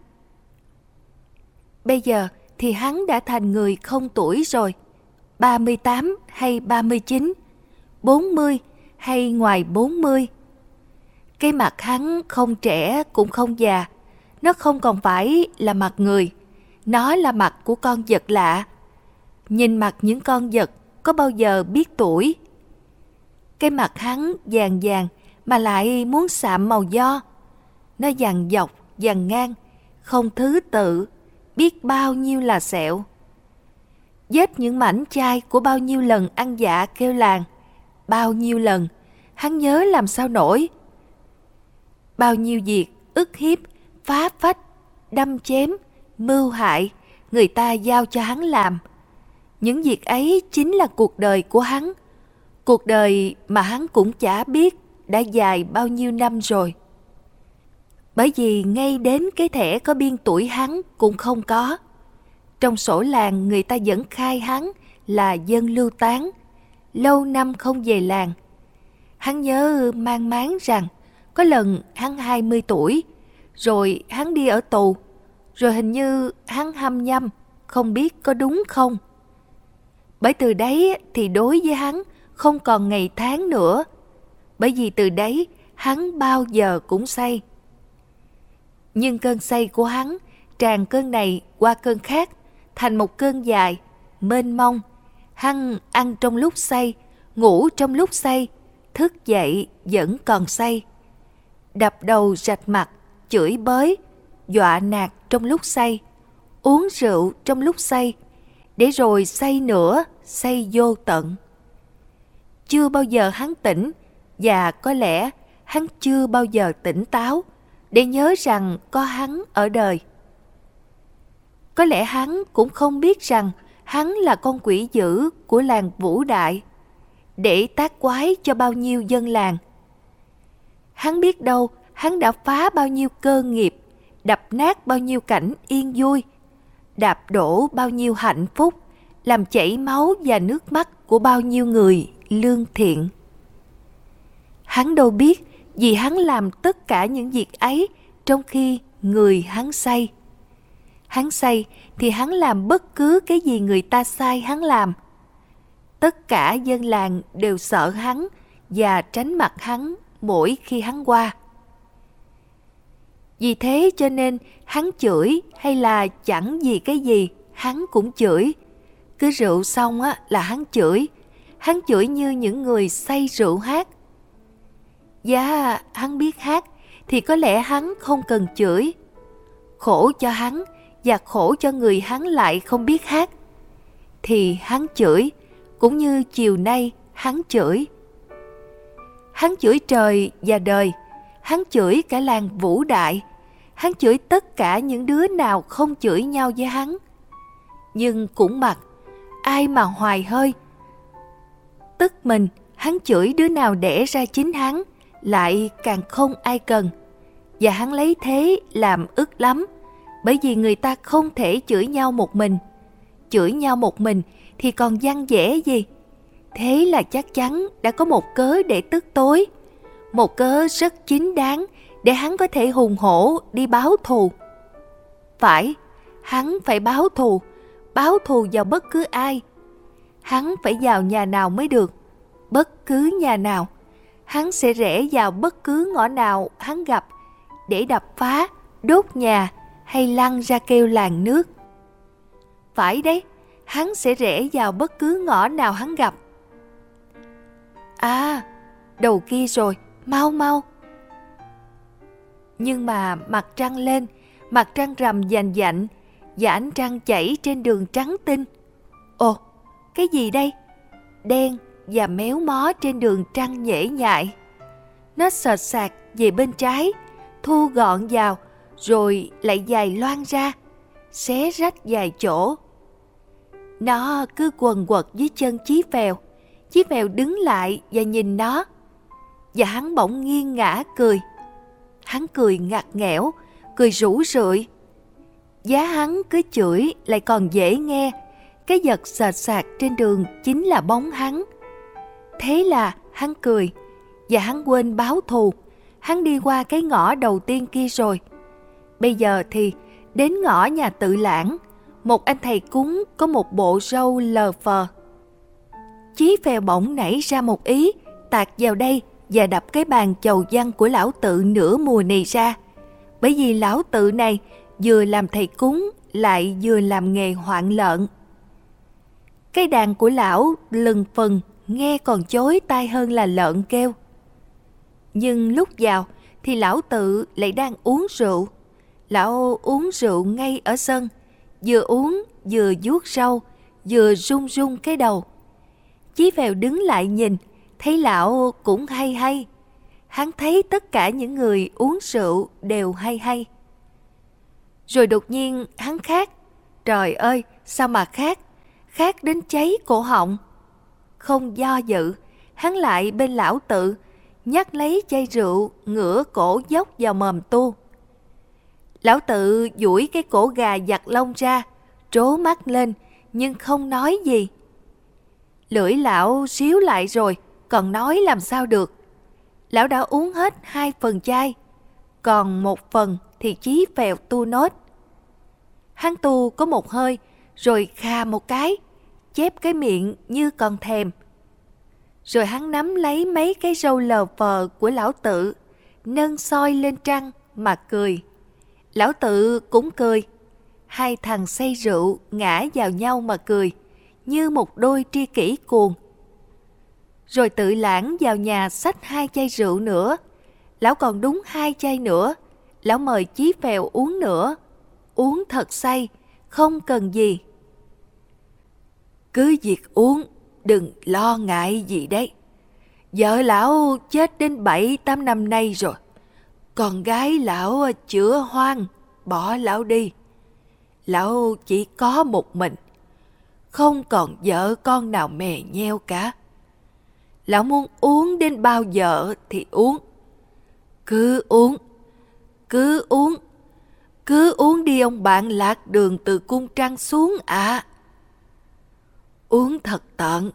Bây giờ thì hắn đã thành người không tuổi rồi. 38 hay 39, 40 hay ngoài 40. Cái mặt hắn không trẻ cũng không già, nó không còn phải là mặt người, nó là mặt của con vật lạ. Nhìn mặt những con vật có bao giờ biết tuổi. Cái mặt hắn vàng vàng mà lại muốn sạm màu do. Nó dằn dọc, dằn ngang, không thứ tự, biết bao nhiêu là sẹo. Vết những mảnh chai của bao nhiêu lần ăn dạ kêu làng, bao nhiêu lần, hắn nhớ làm sao nổi. Bao nhiêu việc, ức hiếp, phá phách, đâm chém, mưu hại, người ta giao cho hắn làm. Những việc ấy chính là cuộc đời của hắn. Cuộc đời mà hắn cũng chả biết đã dài bao nhiêu năm rồi. Bởi vì ngay đến cái thẻ có biên tuổi hắn cũng không có. Trong sổ làng người ta vẫn khai hắn là dân lưu tán, lâu năm không về làng. Hắn nhớ mang máng rằng có lần hắn 20 tuổi, rồi hắn đi ở tù, rồi hình như hắn hăm nhăm, không biết có đúng không. Bởi từ đấy thì đối với hắn không còn ngày tháng nữa, bởi vì từ đấy hắn bao giờ cũng say. Nhưng cơn say của hắn tràn cơn này qua cơn khác, thành một cơn dài, mênh mông hăng ăn trong lúc say, ngủ trong lúc say, thức dậy vẫn còn say. Đập đầu rạch mặt, chửi bới, dọa nạt trong lúc say, uống rượu trong lúc say, để rồi say nữa, say vô tận. Chưa bao giờ hắn tỉnh, và có lẽ hắn chưa bao giờ tỉnh táo để nhớ rằng có hắn ở đời. Có lẽ hắn cũng không biết rằng hắn là con quỷ dữ của làng Vũ Đại, để tác quái cho bao nhiêu dân làng. Hắn biết đâu hắn đã phá bao nhiêu cơ nghiệp, đập nát bao nhiêu cảnh yên vui, đạp đổ bao nhiêu hạnh phúc, làm chảy máu và nước mắt của bao nhiêu người lương thiện. Hắn đâu biết vì hắn làm tất cả những việc ấy trong khi người hắn say. Hắn say thì hắn làm bất cứ cái gì người ta sai hắn làm. Tất cả dân làng đều sợ hắn và tránh mặt hắn mỗi khi hắn qua. Vì thế cho nên hắn chửi hay là chẳng gì cái gì, hắn cũng chửi. Cứ rượu xong á là hắn chửi. Hắn chửi như những người say rượu hát. Dạ, hắn biết hát thì có lẽ hắn không cần chửi. Khổ cho hắn và khổ cho người hắn lại không biết hát. Thì hắn chửi, cũng như chiều nay hắn chửi. Hắn chửi trời và đời, hắn chửi cả làng vũ đại, hắn chửi tất cả những đứa nào không chửi nhau với hắn. Nhưng cũng mặc, ai mà hoài hơi. Tức mình, hắn chửi đứa nào đẻ ra chính hắn, lại càng không ai cần. và hắn lấy thế làm ức lắm, bởi vì người ta không thể chửi nhau một mình. Chửi nhau một mình thì còn văn dễ gì. Thế là chắc chắn đã có một cớ để tức tối, một cớ rất chính đáng để hắn có thể hùng hổ đi báo thù. Phải, hắn phải báo thù, báo thù vào bất cứ ai. Hắn phải vào nhà nào mới được, bất cứ nhà nào. Hắn sẽ rẽ vào bất cứ ngõ nào hắn gặp để đập phá, đốt nhà hay lăn ra kêu làng nước. Phải đấy, hắn sẽ rẽ vào bất cứ ngõ nào hắn gặp. À, đầu kia rồi, mau mau. Nhưng mà mặt trăng lên, mặt trăng rằm dành dạnh, và ánh trăng chảy trên đường trắng tinh. Ồ, cái gì đây? Đen và méo mó trên đường trăng nhễ nhại. Nó sợt sạc về bên trái, thu gọn vào, rồi lại dài loan ra, xé rách dài chỗ. Nó cứ quần quật dưới chân Chí Phèo. Chí Phèo đứng lại và nhìn nó. Và hắn bỗng nghiêng ngã cười. Hắn cười ngặt nghẽo, cười rủ rượi. Giá hắn cứ chửi lại còn dễ nghe. Cái giật sệt sạc trên đường chính là bóng hắn. Thế là hắn cười và hắn quên báo thù. Hắn đi qua cái ngõ đầu tiên kia rồi. Bây giờ thì đến ngõ nhà tự lãng, một anh thầy cúng có một bộ râu lờ phờ. Chí phèo bỗng nảy ra một ý, tạt vào đây và đập cái bàn chầu văn của lão tự nửa mùa này ra. Bởi vì lão tự này vừa làm thầy cúng lại vừa làm nghề hoạn lợn. Cái đàn của lão lừng phần nghe còn chối tai hơn là lợn kêu. Nhưng lúc vào thì lão tự lại đang uống rượu. Lão uống rượu ngay ở sân, vừa uống vừa vuốt râu, vừa rung rung cái đầu. Chí phèo đứng lại nhìn, thấy lão cũng hay hay. Hắn thấy tất cả những người uống rượu đều hay hay. Rồi đột nhiên hắn khát. Trời ơi, sao mà khát? Khát đến cháy cổ họng. Không do dự, hắn lại bên lão tự, nhắc lấy chai rượu, ngửa cổ dốc vào mồm tu. Lão tự duỗi cái cổ gà giặt lông ra, trố mắt lên, nhưng không nói gì. Lưỡi lão xíu lại rồi, còn nói làm sao được. Lão đã uống hết hai phần chai, còn một phần thì chí phèo tu nốt. Hắn tu có một hơi, rồi kha một cái, chép cái miệng như còn thèm. Rồi hắn nắm lấy mấy cái râu lờ vờ của lão tự, nâng soi lên trăng mà cười. Lão tự cũng cười. Hai thằng say rượu ngã vào nhau mà cười, như một đôi tri kỷ cuồng. Rồi tự lãng vào nhà xách hai chai rượu nữa. Lão còn đúng hai chai nữa. Lão mời chí phèo uống nữa. Uống thật say, không cần gì. Cứ việc uống, đừng lo ngại gì đấy. Vợ lão chết đến bảy tám năm nay rồi. Con gái lão chữa hoang, bỏ lão đi. Lão chỉ có một mình, không còn vợ con nào mè nheo cả. Lão muốn uống đến bao giờ thì uống. Cứ uống, cứ uống, cứ uống đi ông bạn lạc đường từ cung trăng xuống ạ. À. Uống thật tận,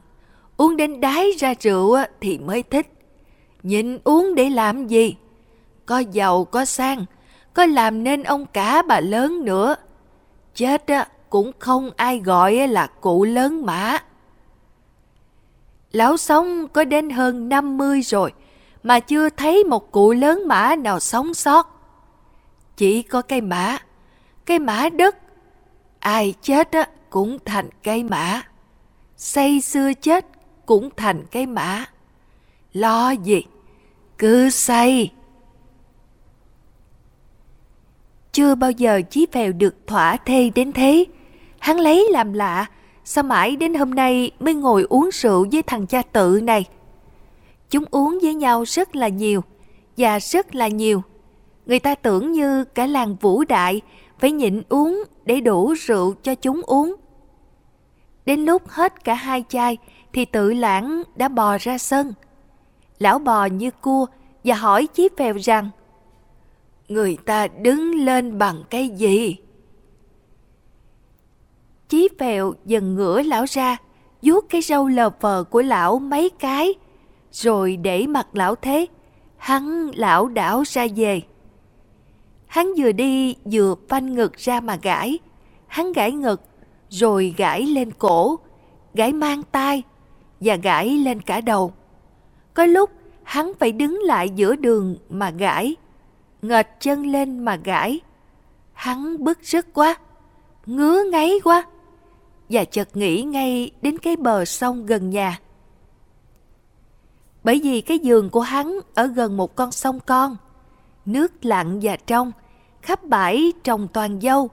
uống đến đáy ra rượu thì mới thích. Nhìn uống để làm gì? Có giàu có sang, có làm nên ông cả bà lớn nữa. Chết á, cũng không ai gọi là cụ lớn mã. Lão sống có đến hơn 50 rồi, mà chưa thấy một cụ lớn mã nào sống sót. Chỉ có cây mã, cây mã đất. Ai chết á, cũng thành cây mã. Xây xưa chết cũng thành cây mã. Lo gì? Cứ xây. Chưa bao giờ Chí Phèo được thỏa thê đến thế. Hắn lấy làm lạ, sao mãi đến hôm nay mới ngồi uống rượu với thằng cha tự này. Chúng uống với nhau rất là nhiều, và rất là nhiều. Người ta tưởng như cả làng vũ đại phải nhịn uống để đủ rượu cho chúng uống. Đến lúc hết cả hai chai thì tự lãng đã bò ra sân. Lão bò như cua và hỏi Chí Phèo rằng người ta đứng lên bằng cái gì? Chí phèo dần ngửa lão ra, vuốt cái râu lờ vờ của lão mấy cái, rồi để mặt lão thế, hắn lão đảo ra về. Hắn vừa đi vừa phanh ngực ra mà gãi, hắn gãi ngực, rồi gãi lên cổ, gãi mang tai và gãi lên cả đầu. Có lúc hắn phải đứng lại giữa đường mà gãi, ngợt chân lên mà gãi. Hắn bức rứt quá, ngứa ngáy quá, và chợt nghĩ ngay đến cái bờ sông gần nhà. Bởi vì cái giường của hắn ở gần một con sông con, nước lặng và trong, khắp bãi trồng toàn dâu,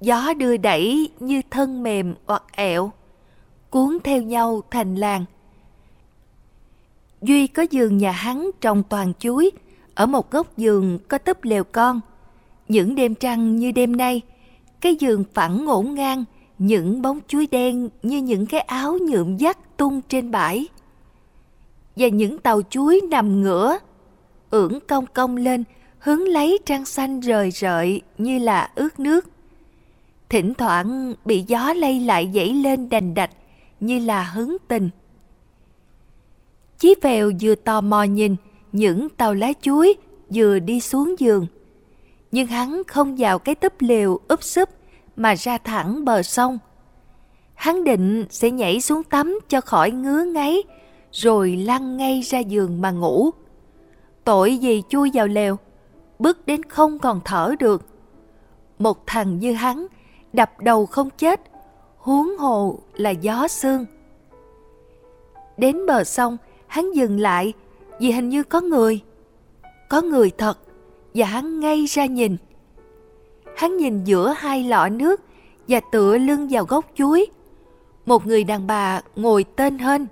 gió đưa đẩy như thân mềm hoặc ẹo, cuốn theo nhau thành làng. Duy có giường nhà hắn trồng toàn chuối, ở một góc giường có túp lều con. Những đêm trăng như đêm nay, cái giường phẳng ngổn ngang, những bóng chuối đen như những cái áo nhuộm dắt tung trên bãi. Và những tàu chuối nằm ngửa, ưỡn cong cong lên, hướng lấy trăng xanh rời rợi như là ướt nước. Thỉnh thoảng bị gió lay lại dãy lên đành đạch như là hứng tình. Chí Phèo vừa tò mò nhìn những tàu lá chuối vừa đi xuống giường. Nhưng hắn không vào cái túp lều úp súp mà ra thẳng bờ sông. Hắn định sẽ nhảy xuống tắm cho khỏi ngứa ngáy rồi lăn ngay ra giường mà ngủ. Tội gì chui vào lều, bước đến không còn thở được. Một thằng như hắn, đập đầu không chết, huống hồ là gió sương. Đến bờ sông, hắn dừng lại vì hình như có người. Có người thật và hắn ngay ra nhìn. Hắn nhìn giữa hai lọ nước và tựa lưng vào gốc chuối. Một người đàn bà ngồi tên hên.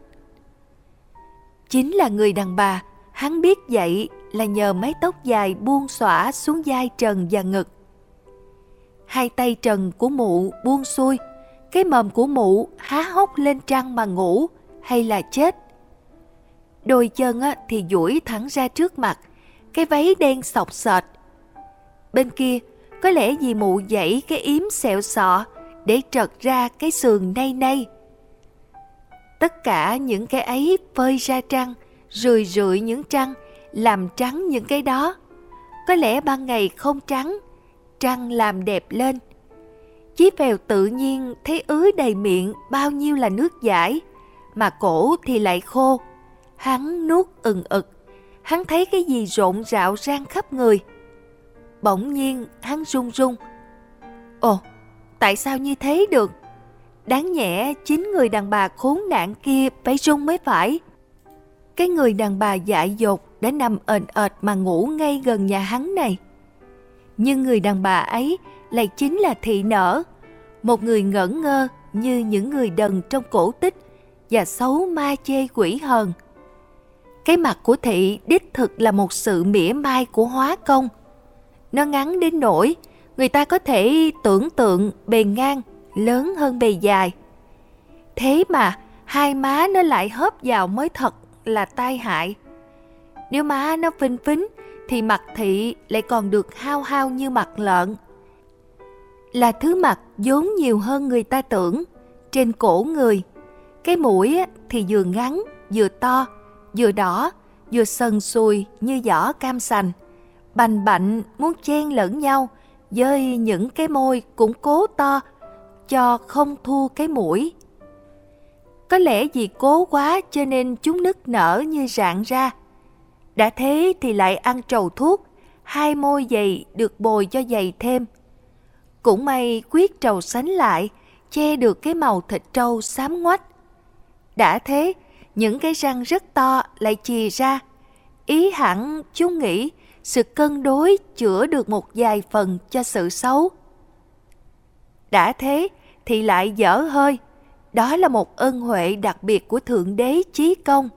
Chính là người đàn bà, hắn biết vậy là nhờ mái tóc dài buông xõa xuống vai trần và ngực. Hai tay trần của mụ buông xuôi, cái mầm của mụ há hốc lên trăng mà ngủ hay là chết. Đôi chân thì duỗi thẳng ra trước mặt, cái váy đen sọc sệt. Bên kia, có lẽ vì mụ dãy cái yếm sẹo sọ để trật ra cái sườn nay nay. Tất cả những cái ấy phơi ra trăng, rười rượi những trăng, làm trắng những cái đó. Có lẽ ban ngày không trắng, trăng làm đẹp lên. Chí phèo tự nhiên thấy ứ đầy miệng bao nhiêu là nước giải, mà cổ thì lại khô. Hắn nuốt ừng ực, hắn thấy cái gì rộn rạo rang khắp người. Bỗng nhiên hắn run run. Ồ, tại sao như thế được? Đáng nhẽ chính người đàn bà khốn nạn kia phải run mới phải. Cái người đàn bà dại dột đã nằm ền ệt mà ngủ ngay gần nhà hắn này. Nhưng người đàn bà ấy lại chính là thị nở, một người ngẩn ngơ như những người đần trong cổ tích và xấu ma chê quỷ hờn. Cái mặt của thị đích thực là một sự mỉa mai của hóa công. Nó ngắn đến nỗi người ta có thể tưởng tượng bề ngang lớn hơn bề dài. Thế mà hai má nó lại hớp vào mới thật là tai hại. Nếu má nó phinh phính thì mặt thị lại còn được hao hao như mặt lợn. Là thứ mặt vốn nhiều hơn người ta tưởng, trên cổ người. Cái mũi thì vừa ngắn, vừa to, vừa đỏ, vừa sần sùi như vỏ cam sành. Bành bạnh muốn chen lẫn nhau với những cái môi cũng cố to cho không thua cái mũi. Có lẽ vì cố quá cho nên chúng nứt nở như rạn ra. Đã thế thì lại ăn trầu thuốc, hai môi dày được bồi cho dày thêm. Cũng may quyết trầu sánh lại, che được cái màu thịt trâu xám ngoách. Đã thế, những cái răng rất to lại chì ra. Ý hẳn chú nghĩ sự cân đối chữa được một vài phần cho sự xấu. Đã thế thì lại dở hơi, đó là một ân huệ đặc biệt của Thượng Đế Chí Công.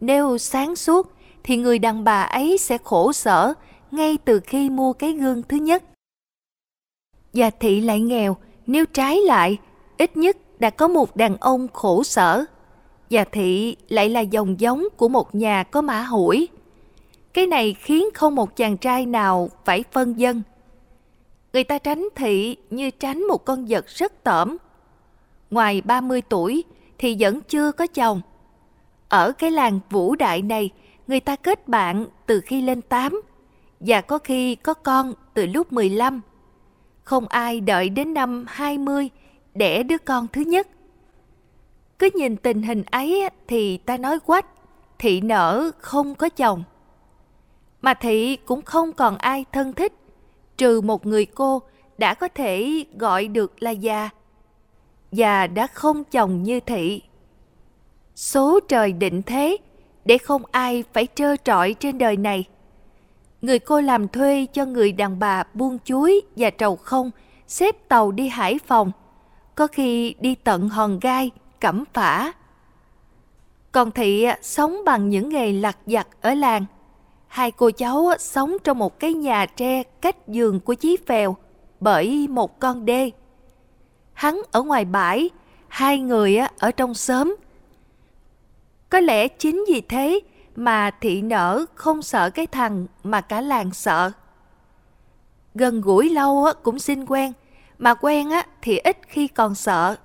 Nếu sáng suốt thì người đàn bà ấy sẽ khổ sở ngay từ khi mua cái gương thứ nhất. Và thị lại nghèo, nếu trái lại, ít nhất đã có một đàn ông khổ sở. Và thị lại là dòng giống của một nhà có mã hủi. Cái này khiến không một chàng trai nào phải phân dân. Người ta tránh thị như tránh một con vật rất tởm. Ngoài 30 tuổi thì vẫn chưa có chồng. Ở cái làng vũ đại này, người ta kết bạn từ khi lên 8 và có khi có con từ lúc 15. Không ai đợi đến năm 20 đẻ đứa con thứ nhất. Cứ nhìn tình hình ấy thì ta nói quách, thị nở không có chồng. Mà thị cũng không còn ai thân thích, trừ một người cô đã có thể gọi được là già. Và đã không chồng như thị. Số trời định thế, để không ai phải trơ trọi trên đời này. Người cô làm thuê cho người đàn bà buôn chuối và trầu không, xếp tàu đi Hải Phòng, có khi đi tận Hòn Gai, Cẩm Phả. Còn Thị à, sống bằng những nghề lặt vặt ở làng. Hai cô cháu à, sống trong một cái nhà tre cách giường của Chí Phèo bởi một con đê. Hắn ở ngoài bãi, hai người à, ở trong xóm. Có lẽ chính vì thế mà thị nở không sợ cái thằng mà cả làng sợ. Gần gũi lâu cũng xin quen, mà quen thì ít khi còn sợ.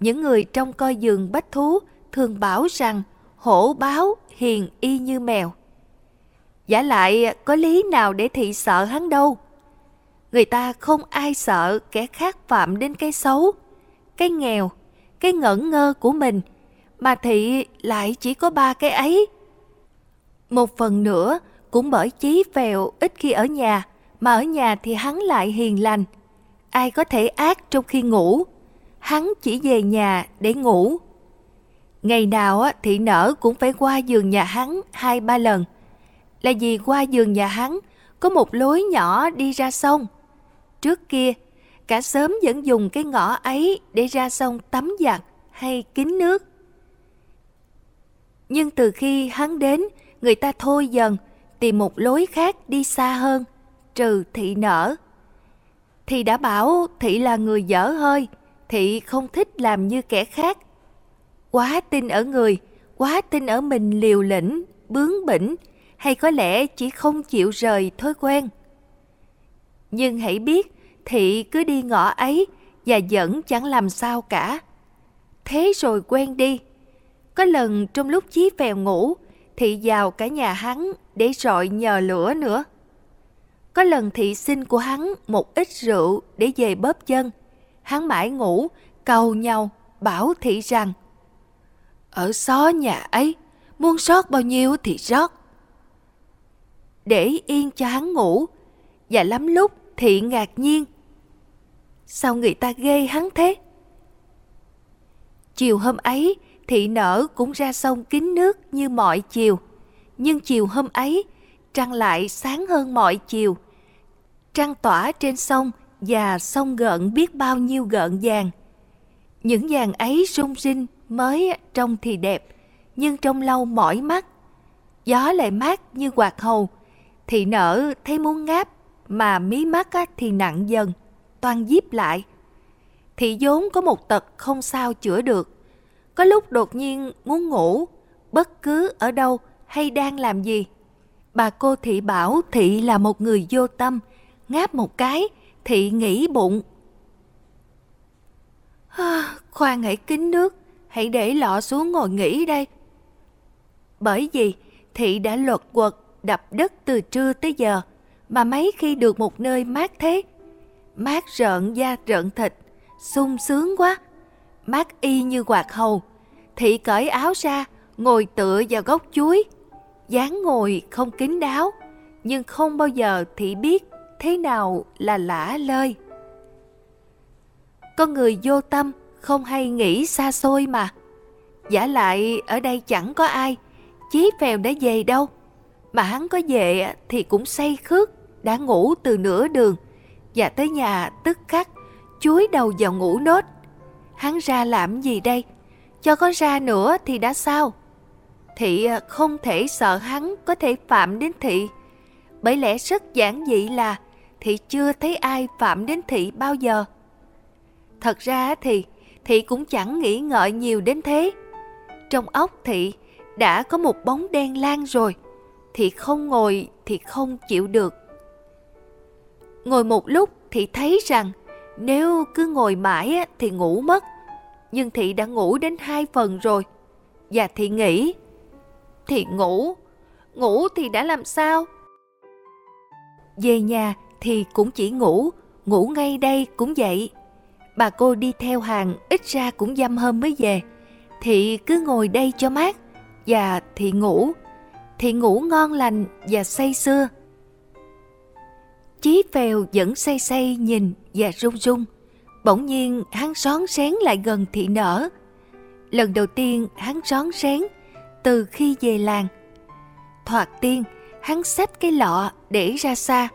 Những người trong coi giường bách thú thường bảo rằng hổ báo hiền y như mèo. Giả lại có lý nào để thị sợ hắn đâu. Người ta không ai sợ kẻ khác phạm đến cái xấu, cái nghèo, cái ngẩn ngơ của mình, mà thị lại chỉ có ba cái ấy. Một phần nữa cũng bởi chí phèo ít khi ở nhà, mà ở nhà thì hắn lại hiền lành. Ai có thể ác trong khi ngủ, hắn chỉ về nhà để ngủ. Ngày nào thị nở cũng phải qua giường nhà hắn hai ba lần. Là vì qua giường nhà hắn có một lối nhỏ đi ra sông. Trước kia, cả sớm vẫn dùng cái ngõ ấy để ra sông tắm giặt hay kính nước. Nhưng từ khi hắn đến, người ta thôi dần, tìm một lối khác đi xa hơn, trừ thị nở. Thì đã bảo thị là người dở hơi, thị không thích làm như kẻ khác. Quá tin ở người, quá tin ở mình liều lĩnh, bướng bỉnh, hay có lẽ chỉ không chịu rời thói quen. Nhưng hãy biết, thị cứ đi ngõ ấy và vẫn chẳng làm sao cả. Thế rồi quen đi. Có lần trong lúc chí phèo ngủ, thị vào cả nhà hắn để rọi nhờ lửa nữa. Có lần thị xin của hắn một ít rượu để về bóp chân. Hắn mãi ngủ, cầu nhau, bảo thị rằng Ở xó nhà ấy, muốn rót bao nhiêu thì rót. Để yên cho hắn ngủ, và lắm lúc thị ngạc nhiên. Sao người ta ghê hắn thế? Chiều hôm ấy, thị nở cũng ra sông kính nước như mọi chiều. Nhưng chiều hôm ấy, trăng lại sáng hơn mọi chiều. Trăng tỏa trên sông và sông gợn biết bao nhiêu gợn vàng. Những vàng ấy rung rinh mới trông thì đẹp, nhưng trong lâu mỏi mắt. Gió lại mát như quạt hầu, thị nở thấy muốn ngáp, mà mí mắt thì nặng dần, toan díp lại. Thị vốn có một tật không sao chữa được có lúc đột nhiên muốn ngủ, bất cứ ở đâu hay đang làm gì. Bà cô thị bảo thị là một người vô tâm, ngáp một cái, thị nghĩ bụng. À, khoan hãy kính nước, hãy để lọ xuống ngồi nghỉ đây. Bởi vì thị đã luật quật đập đất từ trưa tới giờ, mà mấy khi được một nơi mát thế. Mát rợn da rợn thịt, sung sướng quá mát y như quạt hầu. Thị cởi áo ra, ngồi tựa vào gốc chuối. dáng ngồi không kín đáo, nhưng không bao giờ thị biết thế nào là lả lơi. Con người vô tâm, không hay nghĩ xa xôi mà. Giả lại ở đây chẳng có ai, chí phèo đã về đâu. Mà hắn có về thì cũng say khước, đã ngủ từ nửa đường. Và tới nhà tức khắc, chuối đầu vào ngủ nốt hắn ra làm gì đây? Cho có ra nữa thì đã sao? Thị không thể sợ hắn có thể phạm đến thị. Bởi lẽ rất giản dị là thị chưa thấy ai phạm đến thị bao giờ. Thật ra thì thị cũng chẳng nghĩ ngợi nhiều đến thế. Trong óc thị đã có một bóng đen lan rồi. thị không ngồi thì không chịu được. Ngồi một lúc thị thấy rằng nếu cứ ngồi mãi thì ngủ mất. Nhưng thị đã ngủ đến hai phần rồi. Và thị nghĩ, thị ngủ, ngủ thì đã làm sao? Về nhà thì cũng chỉ ngủ, ngủ ngay đây cũng vậy. Bà cô đi theo hàng ít ra cũng dăm hôm mới về. Thị cứ ngồi đây cho mát và thị ngủ. Thị ngủ ngon lành và say sưa. Chí phèo vẫn say say nhìn và run run. Bỗng nhiên hắn xón sén lại gần thị nở. Lần đầu tiên hắn xón sén từ khi về làng. Thoạt tiên, hắn xách cái lọ để ra xa,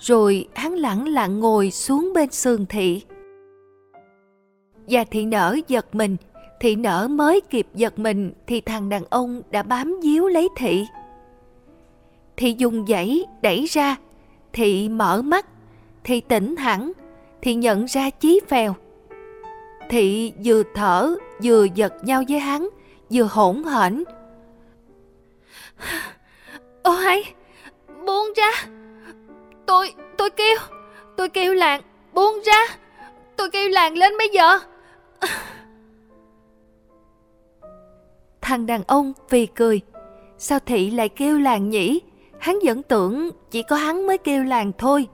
rồi hắn lẳng lặng ngồi xuống bên sườn thị. Và thị nở giật mình, thị nở mới kịp giật mình thì thằng đàn ông đã bám díu lấy thị. Thị dùng dãy đẩy ra, thị mở mắt, thị tỉnh hẳn, thị nhận ra chí phèo. Thị vừa thở vừa giật nhau với hắn, vừa hỗn hển. Ôi, buông ra. Tôi, tôi kêu, tôi kêu làng, buông ra. Tôi kêu làng lên bây giờ. Thằng đàn ông vì cười. Sao thị lại kêu làng nhỉ? Hắn vẫn tưởng chỉ có hắn mới kêu làng thôi.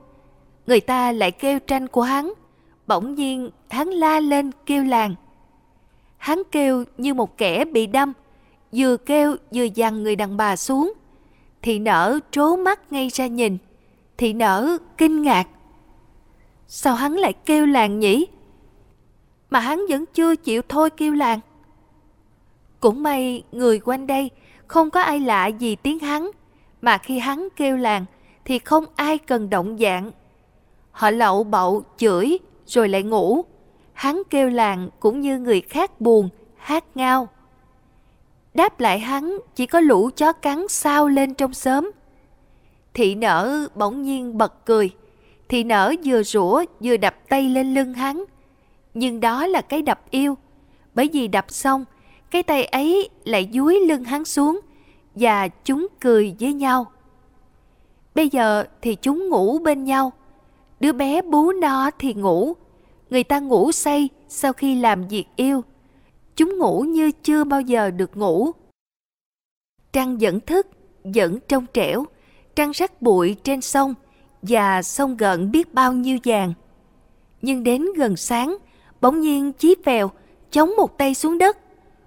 Người ta lại kêu tranh của hắn. Bỗng nhiên hắn la lên kêu làng. Hắn kêu như một kẻ bị đâm, vừa kêu vừa dằn người đàn bà xuống. Thị nở trố mắt ngay ra nhìn. Thị nở kinh ngạc. Sao hắn lại kêu làng nhỉ? Mà hắn vẫn chưa chịu thôi kêu làng. Cũng may người quanh đây không có ai lạ gì tiếng hắn, mà khi hắn kêu làng thì không ai cần động dạng. Họ lậu bậu, chửi rồi lại ngủ. Hắn kêu làng cũng như người khác buồn, hát ngao. Đáp lại hắn chỉ có lũ chó cắn sao lên trong xóm. Thị nở bỗng nhiên bật cười. Thị nở vừa rủa vừa đập tay lên lưng hắn. Nhưng đó là cái đập yêu. Bởi vì đập xong, cái tay ấy lại dúi lưng hắn xuống và chúng cười với nhau. Bây giờ thì chúng ngủ bên nhau. Đứa bé bú no thì ngủ. Người ta ngủ say sau khi làm việc yêu. Chúng ngủ như chưa bao giờ được ngủ. Trăng vẫn thức, vẫn trong trẻo. Trăng rắc bụi trên sông và sông gợn biết bao nhiêu vàng. Nhưng đến gần sáng, bỗng nhiên chí phèo chống một tay xuống đất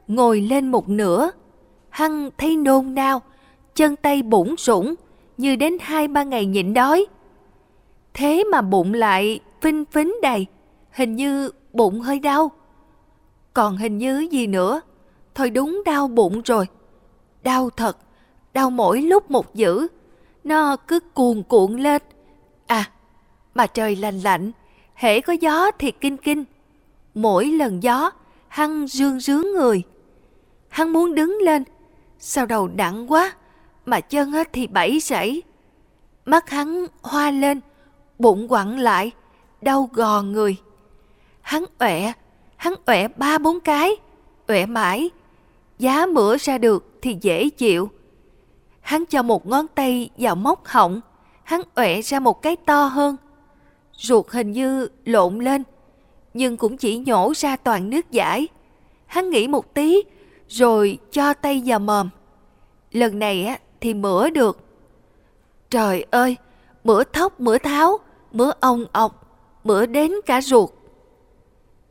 ngồi lên một nửa. Hăng thấy nôn nao, chân tay bủng rủng như đến hai ba ngày nhịn đói. Thế mà bụng lại phinh phính đầy, hình như bụng hơi đau. Còn hình như gì nữa, thôi đúng đau bụng rồi. Đau thật, đau mỗi lúc một dữ, nó cứ cuồn cuộn lên. À, mà trời lạnh lạnh, hễ có gió thì kinh kinh. Mỗi lần gió, hăng rương rướng người. Hắn muốn đứng lên, sao đầu nặng quá, mà chân thì bẫy sảy. Mắt hắn hoa lên, bụng quặn lại, đau gò người. Hắn ọe, hắn ọe ba bốn cái, ọe mãi. Giá mửa ra được thì dễ chịu. Hắn cho một ngón tay vào móc họng, hắn uể ra một cái to hơn. Ruột hình như lộn lên, nhưng cũng chỉ nhổ ra toàn nước giải. Hắn nghĩ một tí rồi cho tay vào mồm. Lần này á thì mửa được. Trời ơi, mửa thóc mửa tháo, mửa ong ọc, mửa đến cả ruột.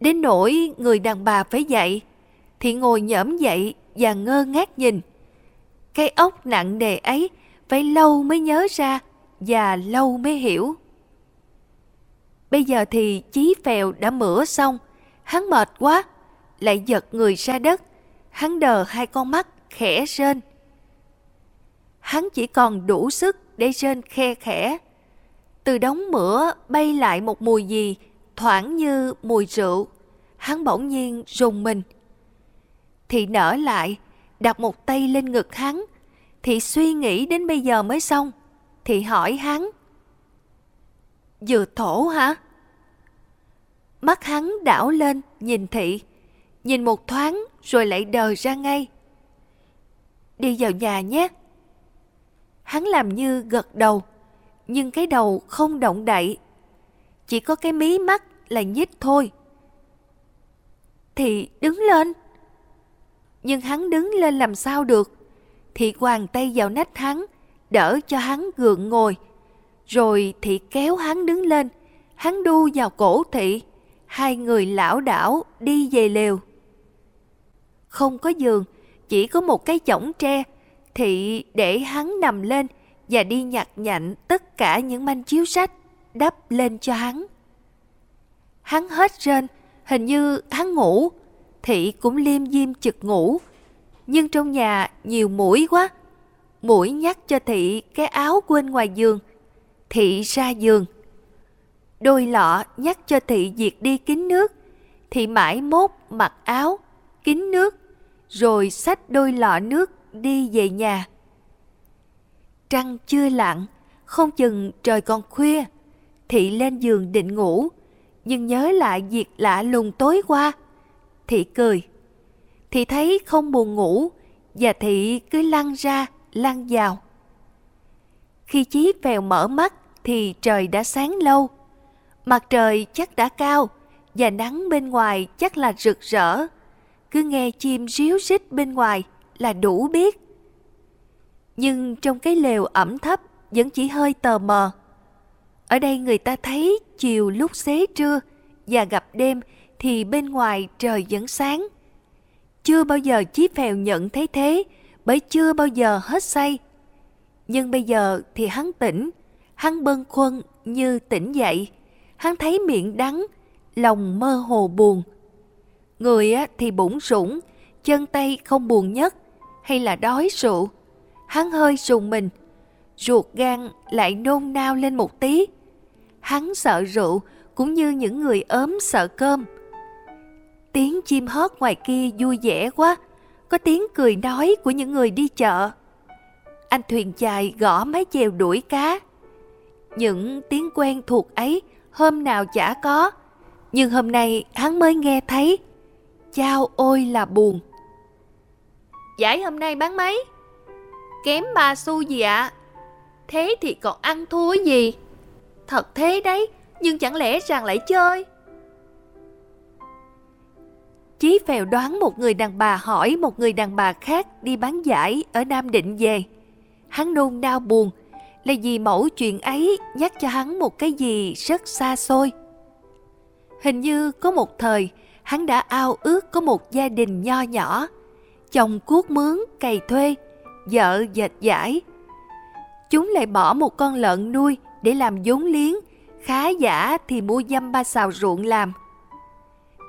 Đến nỗi người đàn bà phải dậy, thì ngồi nhẫm dậy và ngơ ngác nhìn. Cái ốc nặng đề ấy phải lâu mới nhớ ra và lâu mới hiểu. Bây giờ thì chí phèo đã mửa xong, hắn mệt quá, lại giật người ra đất, hắn đờ hai con mắt khẽ rên. Hắn chỉ còn đủ sức để rên khe khẽ. Từ đống mửa bay lại một mùi gì thoảng như mùi rượu. Hắn bỗng nhiên rùng mình. Thị nở lại, đặt một tay lên ngực hắn. Thị suy nghĩ đến bây giờ mới xong. thì hỏi hắn. Vừa thổ hả? Mắt hắn đảo lên nhìn thị nhìn một thoáng rồi lại đờ ra ngay. Đi vào nhà nhé. Hắn làm như gật đầu, nhưng cái đầu không động đậy. Chỉ có cái mí mắt là nhích thôi. Thì đứng lên. Nhưng hắn đứng lên làm sao được. Thị quàng tay vào nách hắn, đỡ cho hắn gượng ngồi. Rồi thị kéo hắn đứng lên, hắn đu vào cổ thị. Hai người lão đảo đi về lều. Không có giường, chỉ có một cái chõng tre. Thị để hắn nằm lên và đi nhặt nhạnh tất cả những manh chiếu sách đắp lên cho hắn. Hắn hết rên, hình như hắn ngủ, thị cũng liêm diêm chực ngủ. Nhưng trong nhà nhiều mũi quá, mũi nhắc cho thị cái áo quên ngoài giường. Thị ra giường. Đôi lọ nhắc cho thị diệt đi kính nước. Thị mãi mốt mặc áo, kính nước, rồi xách đôi lọ nước đi về nhà. Trăng chưa lặng, không chừng trời còn khuya. Thị lên giường định ngủ, nhưng nhớ lại việc lạ lùng tối qua. Thị cười. Thị thấy không buồn ngủ, và thị cứ lăn ra, lăn vào. Khi Chí Phèo mở mắt thì trời đã sáng lâu. Mặt trời chắc đã cao, và nắng bên ngoài chắc là rực rỡ. Cứ nghe chim ríu rít bên ngoài là đủ biết nhưng trong cái lều ẩm thấp vẫn chỉ hơi tờ mờ. Ở đây người ta thấy chiều lúc xế trưa và gặp đêm thì bên ngoài trời vẫn sáng. Chưa bao giờ Chí Phèo nhận thấy thế bởi chưa bao giờ hết say. Nhưng bây giờ thì hắn tỉnh, hắn bâng khuâng như tỉnh dậy. Hắn thấy miệng đắng, lòng mơ hồ buồn. Người thì bụng rủng, chân tay không buồn nhất hay là đói rượu hắn hơi rùng mình. Ruột gan lại nôn nao lên một tí. Hắn sợ rượu cũng như những người ốm sợ cơm. Tiếng chim hót ngoài kia vui vẻ quá, có tiếng cười nói của những người đi chợ. Anh thuyền chài gõ mái chèo đuổi cá. Những tiếng quen thuộc ấy hôm nào chả có, nhưng hôm nay hắn mới nghe thấy. Chao ôi là buồn. Giải hôm nay bán mấy? Kém ba xu gì ạ? Thế thì còn ăn thua gì? Thật thế đấy, nhưng chẳng lẽ rằng lại chơi? Chí phèo đoán một người đàn bà hỏi một người đàn bà khác đi bán giải ở Nam Định về. Hắn nôn nao buồn, là vì mẫu chuyện ấy nhắc cho hắn một cái gì rất xa xôi. Hình như có một thời, hắn đã ao ước có một gia đình nho nhỏ, chồng cuốc mướn, cày thuê, vợ dệt giải. Chúng lại bỏ một con lợn nuôi để làm vốn liếng, khá giả thì mua dăm ba xào ruộng làm.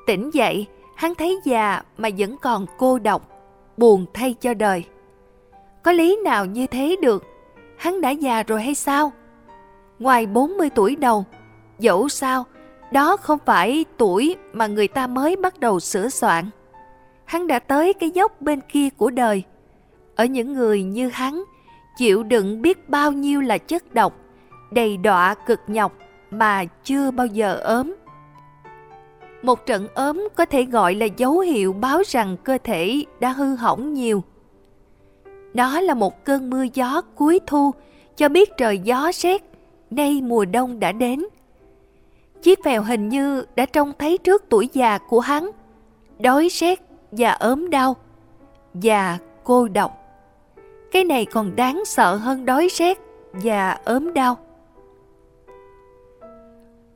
Tỉnh dậy, hắn thấy già mà vẫn còn cô độc, buồn thay cho đời. Có lý nào như thế được? Hắn đã già rồi hay sao? Ngoài 40 tuổi đầu, dẫu sao, đó không phải tuổi mà người ta mới bắt đầu sửa soạn. Hắn đã tới cái dốc bên kia của đời, ở những người như hắn chịu đựng biết bao nhiêu là chất độc đầy đọa cực nhọc mà chưa bao giờ ốm một trận ốm có thể gọi là dấu hiệu báo rằng cơ thể đã hư hỏng nhiều. Đó là một cơn mưa gió cuối thu cho biết trời gió rét nay mùa đông đã đến. Chiếc phèo hình như đã trông thấy trước tuổi già của hắn đói rét và ốm đau và cô độc. Cái này còn đáng sợ hơn đói rét và ốm đau.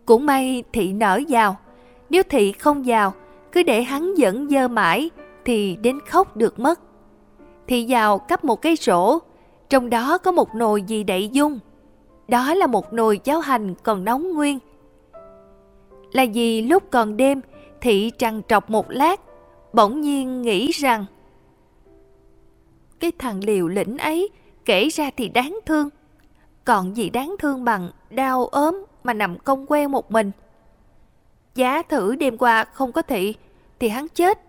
Cũng may thị nở vào, nếu thị không giàu cứ để hắn dẫn dơ mãi thì đến khóc được mất. Thị giàu cấp một cái rổ, trong đó có một nồi gì đậy dung. Đó là một nồi cháo hành còn nóng nguyên. Là vì lúc còn đêm, thị trằn trọc một lát, bỗng nhiên nghĩ rằng cái thằng liều lĩnh ấy kể ra thì đáng thương. Còn gì đáng thương bằng đau ốm mà nằm công queo một mình. Giá thử đêm qua không có thị thì hắn chết.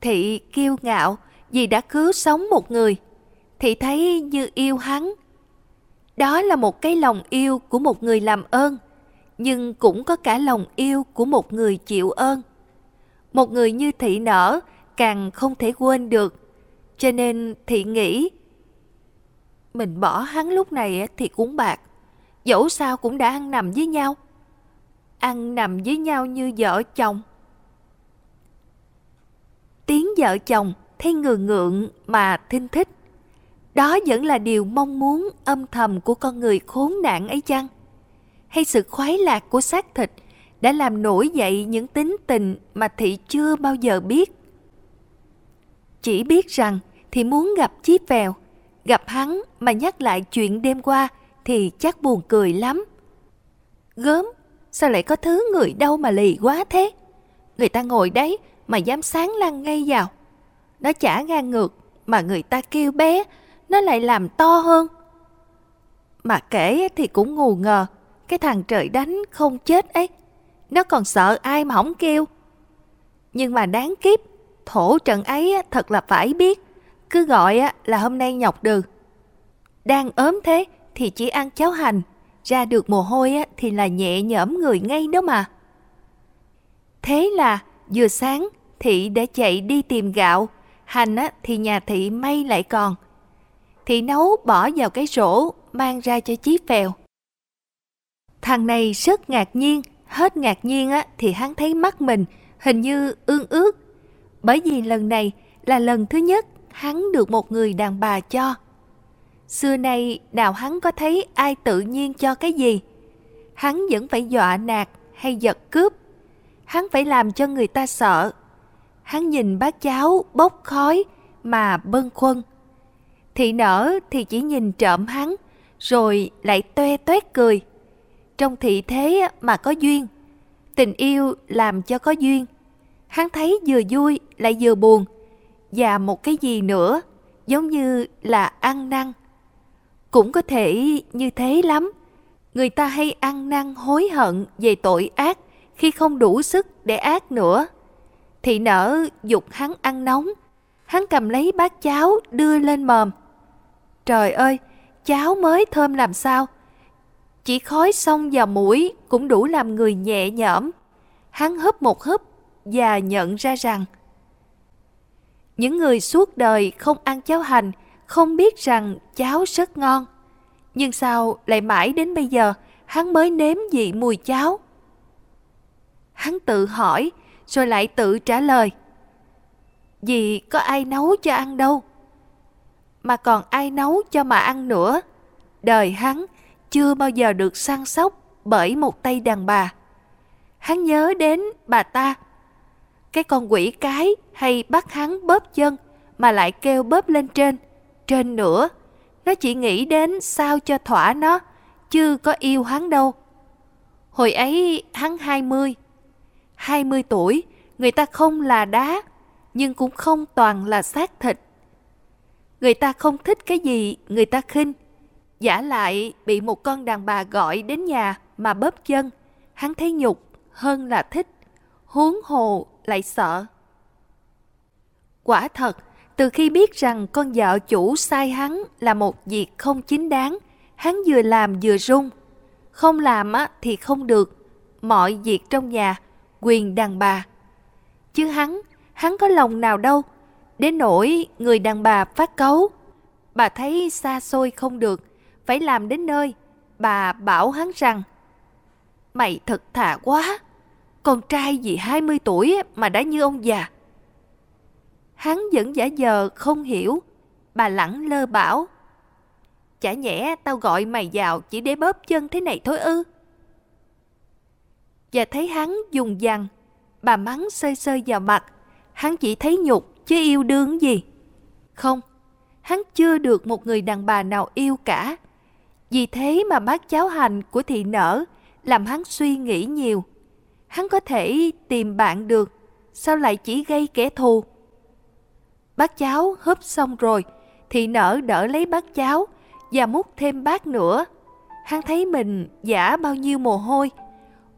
Thị kiêu ngạo vì đã cứu sống một người. Thị thấy như yêu hắn. Đó là một cái lòng yêu của một người làm ơn, nhưng cũng có cả lòng yêu của một người chịu ơn. Một người như thị nở càng không thể quên được cho nên thị nghĩ mình bỏ hắn lúc này thì cũng bạc. Dẫu sao cũng đã ăn nằm với nhau. Ăn nằm với nhau như vợ chồng. Tiếng vợ chồng thấy ngường ngượng mà thinh thích. Đó vẫn là điều mong muốn âm thầm của con người khốn nạn ấy chăng? Hay sự khoái lạc của xác thịt đã làm nổi dậy những tính tình mà thị chưa bao giờ biết? Chỉ biết rằng thì muốn gặp Chí Vèo, gặp hắn mà nhắc lại chuyện đêm qua thì chắc buồn cười lắm. Gớm, sao lại có thứ người đâu mà lì quá thế? Người ta ngồi đấy mà dám sáng lăn ngay vào. Nó chả ngang ngược mà người ta kêu bé, nó lại làm to hơn. Mà kể thì cũng ngù ngờ, cái thằng trời đánh không chết ấy, nó còn sợ ai mà không kêu. Nhưng mà đáng kiếp, thổ trận ấy thật là phải biết, cứ gọi là hôm nay nhọc đừ. Đang ốm thế thì chỉ ăn cháo hành, ra được mồ hôi á thì là nhẹ nhõm người ngay đó mà. Thế là vừa sáng thị đã chạy đi tìm gạo, hành á thì nhà thị may lại còn. Thị nấu bỏ vào cái rổ mang ra cho chí phèo. Thằng này rất ngạc nhiên, hết ngạc nhiên á, thì hắn thấy mắt mình hình như ương ướt. Bởi vì lần này là lần thứ nhất hắn được một người đàn bà cho. Xưa nay nào hắn có thấy ai tự nhiên cho cái gì. Hắn vẫn phải dọa nạt hay giật cướp. Hắn phải làm cho người ta sợ. Hắn nhìn bác cháu bốc khói mà bâng khuâng. Thị nở thì chỉ nhìn trộm hắn, rồi lại toe toét cười. Trong thị thế mà có duyên. Tình yêu làm cho có duyên. Hắn thấy vừa vui lại vừa buồn. Và một cái gì nữa, giống như là ăn năn. Cũng có thể như thế lắm. Người ta hay ăn năn hối hận về tội ác khi không đủ sức để ác nữa. Thị nở dục hắn ăn nóng. Hắn cầm lấy bát cháo đưa lên mồm. Trời ơi, cháo mới thơm làm sao? Chỉ khói xông vào mũi cũng đủ làm người nhẹ nhõm. Hắn húp một húp và nhận ra rằng những người suốt đời không ăn cháo hành không biết rằng cháo rất ngon. Nhưng sao lại mãi đến bây giờ hắn mới nếm vị mùi cháo? Hắn tự hỏi rồi lại tự trả lời. Vì có ai nấu cho ăn đâu. Mà còn ai nấu cho mà ăn nữa. Đời hắn chưa bao giờ được săn sóc bởi một tay đàn bà. Hắn nhớ đến bà ta. Cái con quỷ cái hay bắt hắn bóp chân mà lại kêu bóp lên trên, trên nữa. Nó chỉ nghĩ đến sao cho thỏa nó, chứ có yêu hắn đâu. Hồi ấy hắn 20. 20 tuổi, người ta không là đá, nhưng cũng không toàn là xác thịt. Người ta không thích cái gì, người ta khinh. Giả lại bị một con đàn bà gọi đến nhà mà bóp chân, hắn thấy nhục hơn là thích, huống hồ lại sợ. Quả thật, từ khi biết rằng con vợ chủ sai hắn là một việc không chính đáng, hắn vừa làm vừa run. Không làm á thì không được, mọi việc trong nhà quyền đàn bà. Chứ hắn, hắn có lòng nào đâu, đến nỗi người đàn bà phát cấu. Bà thấy xa xôi không được, phải làm đến nơi. Bà bảo hắn rằng, Mày thật thà quá, con trai gì 20 tuổi mà đã như ông già. Hắn vẫn giả giờ không hiểu, bà lẳng lơ bảo. Chả nhẽ tao gọi mày vào chỉ để bóp chân thế này thôi ư. Và thấy hắn dùng dằn, bà mắng sơi sơi vào mặt, hắn chỉ thấy nhục chứ yêu đương gì. Không, hắn chưa được một người đàn bà nào yêu cả. Vì thế mà bác cháo hành của thị nở làm hắn suy nghĩ nhiều. Hắn có thể tìm bạn được, sao lại chỉ gây kẻ thù? Bát cháo húp xong rồi, thị nở đỡ lấy bát cháo và múc thêm bát nữa. Hắn thấy mình giả bao nhiêu mồ hôi,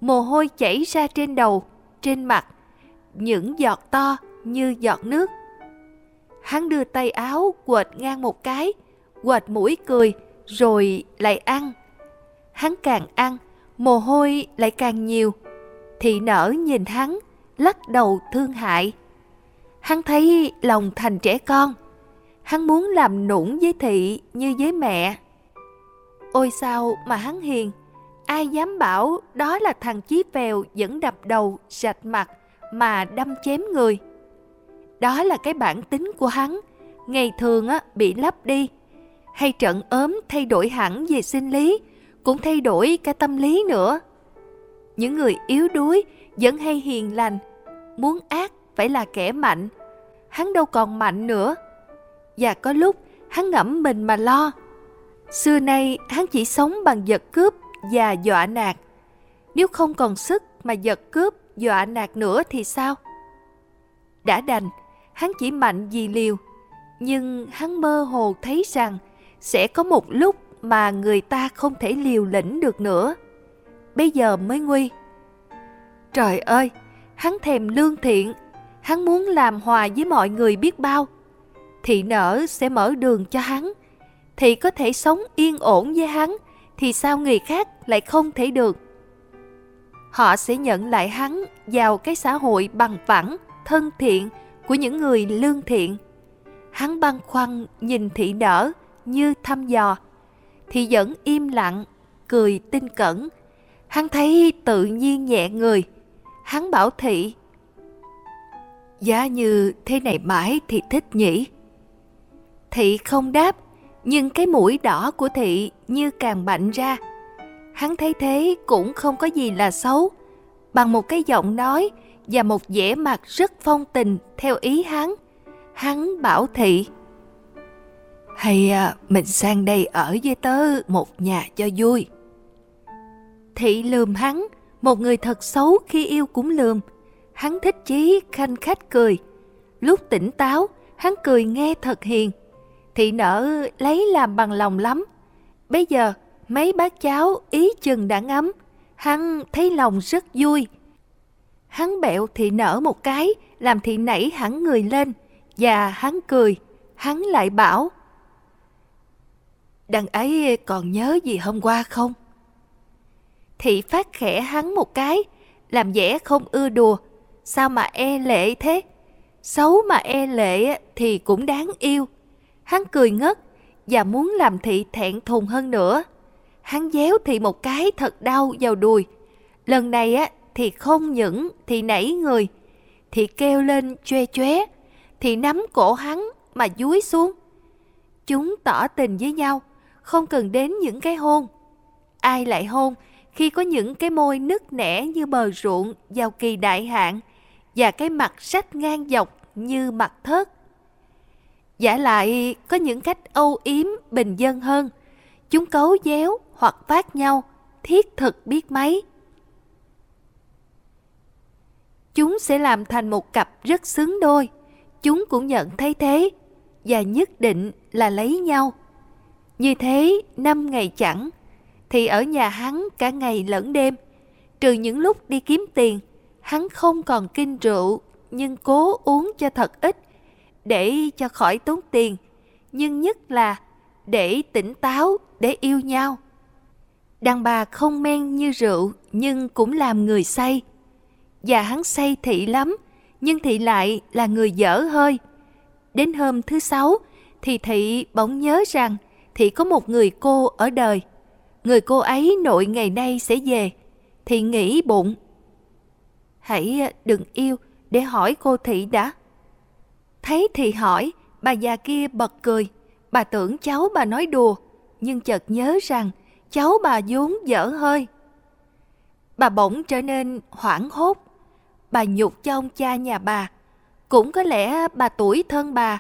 mồ hôi chảy ra trên đầu, trên mặt, những giọt to như giọt nước. Hắn đưa tay áo quệt ngang một cái, quệt mũi cười, rồi lại ăn. Hắn càng ăn, mồ hôi lại càng nhiều. Thị nở nhìn hắn, lắc đầu thương hại. Hắn thấy lòng thành trẻ con. Hắn muốn làm nũng với thị như với mẹ. Ôi sao mà hắn hiền, ai dám bảo đó là thằng chí phèo vẫn đập đầu, sạch mặt mà đâm chém người. Đó là cái bản tính của hắn, ngày thường á, bị lấp đi. Hay trận ốm thay đổi hẳn về sinh lý, cũng thay đổi cả tâm lý nữa. Những người yếu đuối vẫn hay hiền lành, muốn ác phải là kẻ mạnh. Hắn đâu còn mạnh nữa. Và có lúc hắn ngẫm mình mà lo. Xưa nay hắn chỉ sống bằng giật cướp và dọa nạt. Nếu không còn sức mà giật cướp dọa nạt nữa thì sao? Đã đành, hắn chỉ mạnh vì liều, nhưng hắn mơ hồ thấy rằng sẽ có một lúc mà người ta không thể liều lĩnh được nữa. Bây giờ mới nguy. Trời ơi, hắn thèm lương thiện, hắn muốn làm hòa với mọi người biết bao. Thị nở sẽ mở đường cho hắn, thì có thể sống yên ổn với hắn, thì sao người khác lại không thể được? Họ sẽ nhận lại hắn vào cái xã hội bằng phẳng, thân thiện của những người lương thiện. Hắn băn khoăn nhìn thị nở như thăm dò, thị vẫn im lặng, cười tinh cẩn. Hắn thấy tự nhiên nhẹ người. Hắn bảo thị, Giá như thế này mãi thì thích nhỉ? Thị không đáp, nhưng cái mũi đỏ của thị như càng bạnh ra. Hắn thấy thế cũng không có gì là xấu. Bằng một cái giọng nói và một vẻ mặt rất phong tình theo ý hắn, hắn bảo thị. Hay à, mình sang đây ở với tớ một nhà cho vui. Thị lườm hắn, một người thật xấu khi yêu cũng lườm. Hắn thích chí khanh khách cười. Lúc tỉnh táo, hắn cười nghe thật hiền. Thị nở lấy làm bằng lòng lắm. Bây giờ, mấy bác cháu ý chừng đã ngắm. Hắn thấy lòng rất vui. Hắn bẹo thị nở một cái, làm thị nảy hẳn người lên. Và hắn cười, hắn lại bảo. Đằng ấy còn nhớ gì hôm qua không? Thị phát khẽ hắn một cái, làm vẻ không ưa đùa. Sao mà e lệ thế? Xấu mà e lệ thì cũng đáng yêu. Hắn cười ngất và muốn làm thị thẹn thùng hơn nữa. Hắn déo thị một cái thật đau vào đùi. Lần này á thì không những thì nảy người, thì kêu lên choe choé, thì nắm cổ hắn mà dúi xuống. Chúng tỏ tình với nhau, không cần đến những cái hôn. Ai lại hôn khi có những cái môi nứt nẻ như bờ ruộng vào kỳ đại hạn và cái mặt sách ngang dọc như mặt thớt. Giả lại có những cách âu yếm bình dân hơn. Chúng cấu déo hoặc phát nhau, thiết thực biết mấy. Chúng sẽ làm thành một cặp rất xứng đôi. Chúng cũng nhận thấy thế và nhất định là lấy nhau. Như thế, năm ngày chẳng, thì ở nhà hắn cả ngày lẫn đêm. Trừ những lúc đi kiếm tiền, hắn không còn kinh rượu, nhưng cố uống cho thật ít, để cho khỏi tốn tiền, nhưng nhất là để tỉnh táo, để yêu nhau. Đàn bà không men như rượu, nhưng cũng làm người say. Và hắn say thị lắm, nhưng thị lại là người dở hơi. Đến hôm thứ sáu, thì thị bỗng nhớ rằng thị có một người cô ở đời. Người cô ấy nội ngày nay sẽ về. Thị nghĩ bụng. Hãy à, đừng yêu để hỏi cô thị đã. Thấy thị hỏi, bà già kia bật cười. Bà tưởng cháu bà nói đùa, nhưng chợt nhớ rằng cháu bà vốn dở hơi. Bà bỗng trở nên hoảng hốt. Bà nhục cho ông cha nhà bà. Cũng có lẽ bà tuổi thân bà.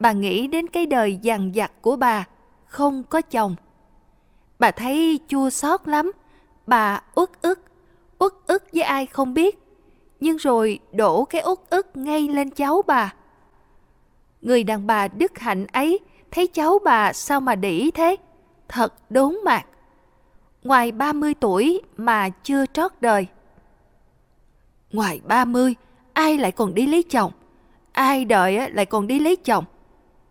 Bà nghĩ đến cái đời dằn vặt của bà không có chồng. Bà thấy chua xót lắm, bà uất ức, uất ức với ai không biết, nhưng rồi đổ cái út ức ngay lên cháu bà. Người đàn bà đức hạnh ấy thấy cháu bà sao mà đỉ thế, thật đốn mạc. Ngoài 30 tuổi mà chưa trót đời. Ngoài 30, ai lại còn đi lấy chồng? Ai đợi lại còn đi lấy chồng?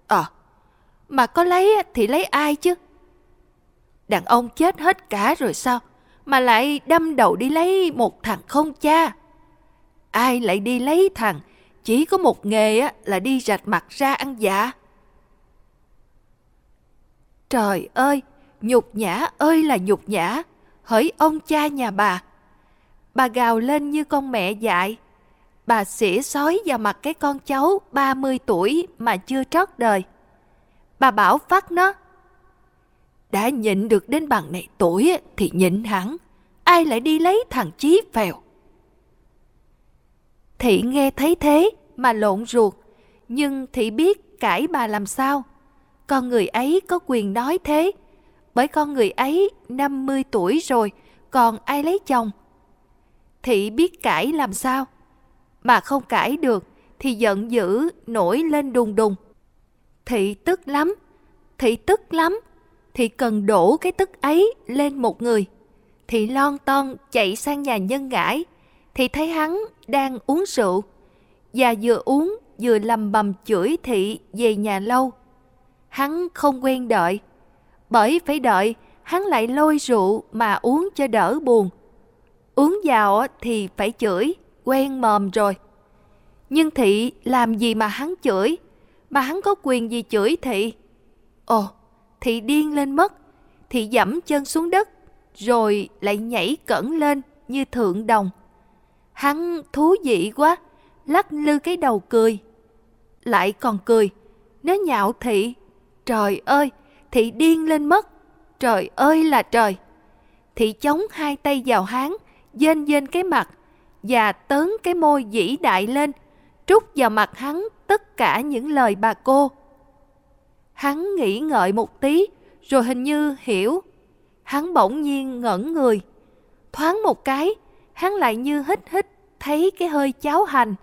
Ờ, à, mà có lấy thì lấy ai chứ? Đàn ông chết hết cả rồi sao? Mà lại đâm đầu đi lấy một thằng không cha. Ai lại đi lấy thằng chỉ có một nghề á là đi rạch mặt ra ăn dạ. Trời ơi, nhục nhã ơi là nhục nhã, hỡi ông cha nhà bà. Bà gào lên như con mẹ dại. Bà xỉa sói vào mặt cái con cháu 30 tuổi mà chưa trót đời. Bà bảo phát nó. Đã nhịn được đến bằng này tuổi thì nhịn hẳn. Ai lại đi lấy thằng Chí phèo. Thị nghe thấy thế mà lộn ruột. Nhưng Thị biết cãi bà làm sao. Con người ấy có quyền nói thế. Bởi con người ấy 50 tuổi rồi, còn ai lấy chồng? Thị biết cãi làm sao? Mà không cãi được thì giận dữ nổi lên đùng đùng. Thị tức lắm, thị tức lắm, thị cần đổ cái tức ấy lên một người. Thị lon ton chạy sang nhà nhân ngãi, thì thấy hắn đang uống rượu. Và vừa uống vừa lầm bầm chửi thị về nhà lâu. Hắn không quen đợi, bởi phải đợi hắn lại lôi rượu mà uống cho đỡ buồn. Uống vào thì phải chửi, quen mồm rồi. Nhưng thị làm gì mà hắn chửi, mà hắn có quyền gì chửi thị. Ồ, thị điên lên mất, thị dẫm chân xuống đất, rồi lại nhảy cẩn lên như thượng đồng. Hắn thú vị quá, lắc lư cái đầu cười. Lại còn cười, nó nhạo thị. Trời ơi, thị điên lên mất. Trời ơi là trời. Thị chống hai tay vào hắn dên dên cái mặt và tớn cái môi dĩ đại lên, trút vào mặt hắn tất cả những lời bà cô. Hắn nghĩ ngợi một tí, rồi hình như hiểu. Hắn bỗng nhiên ngẩn người. Thoáng một cái, hắn lại như hít hít thấy cái hơi cháo hành.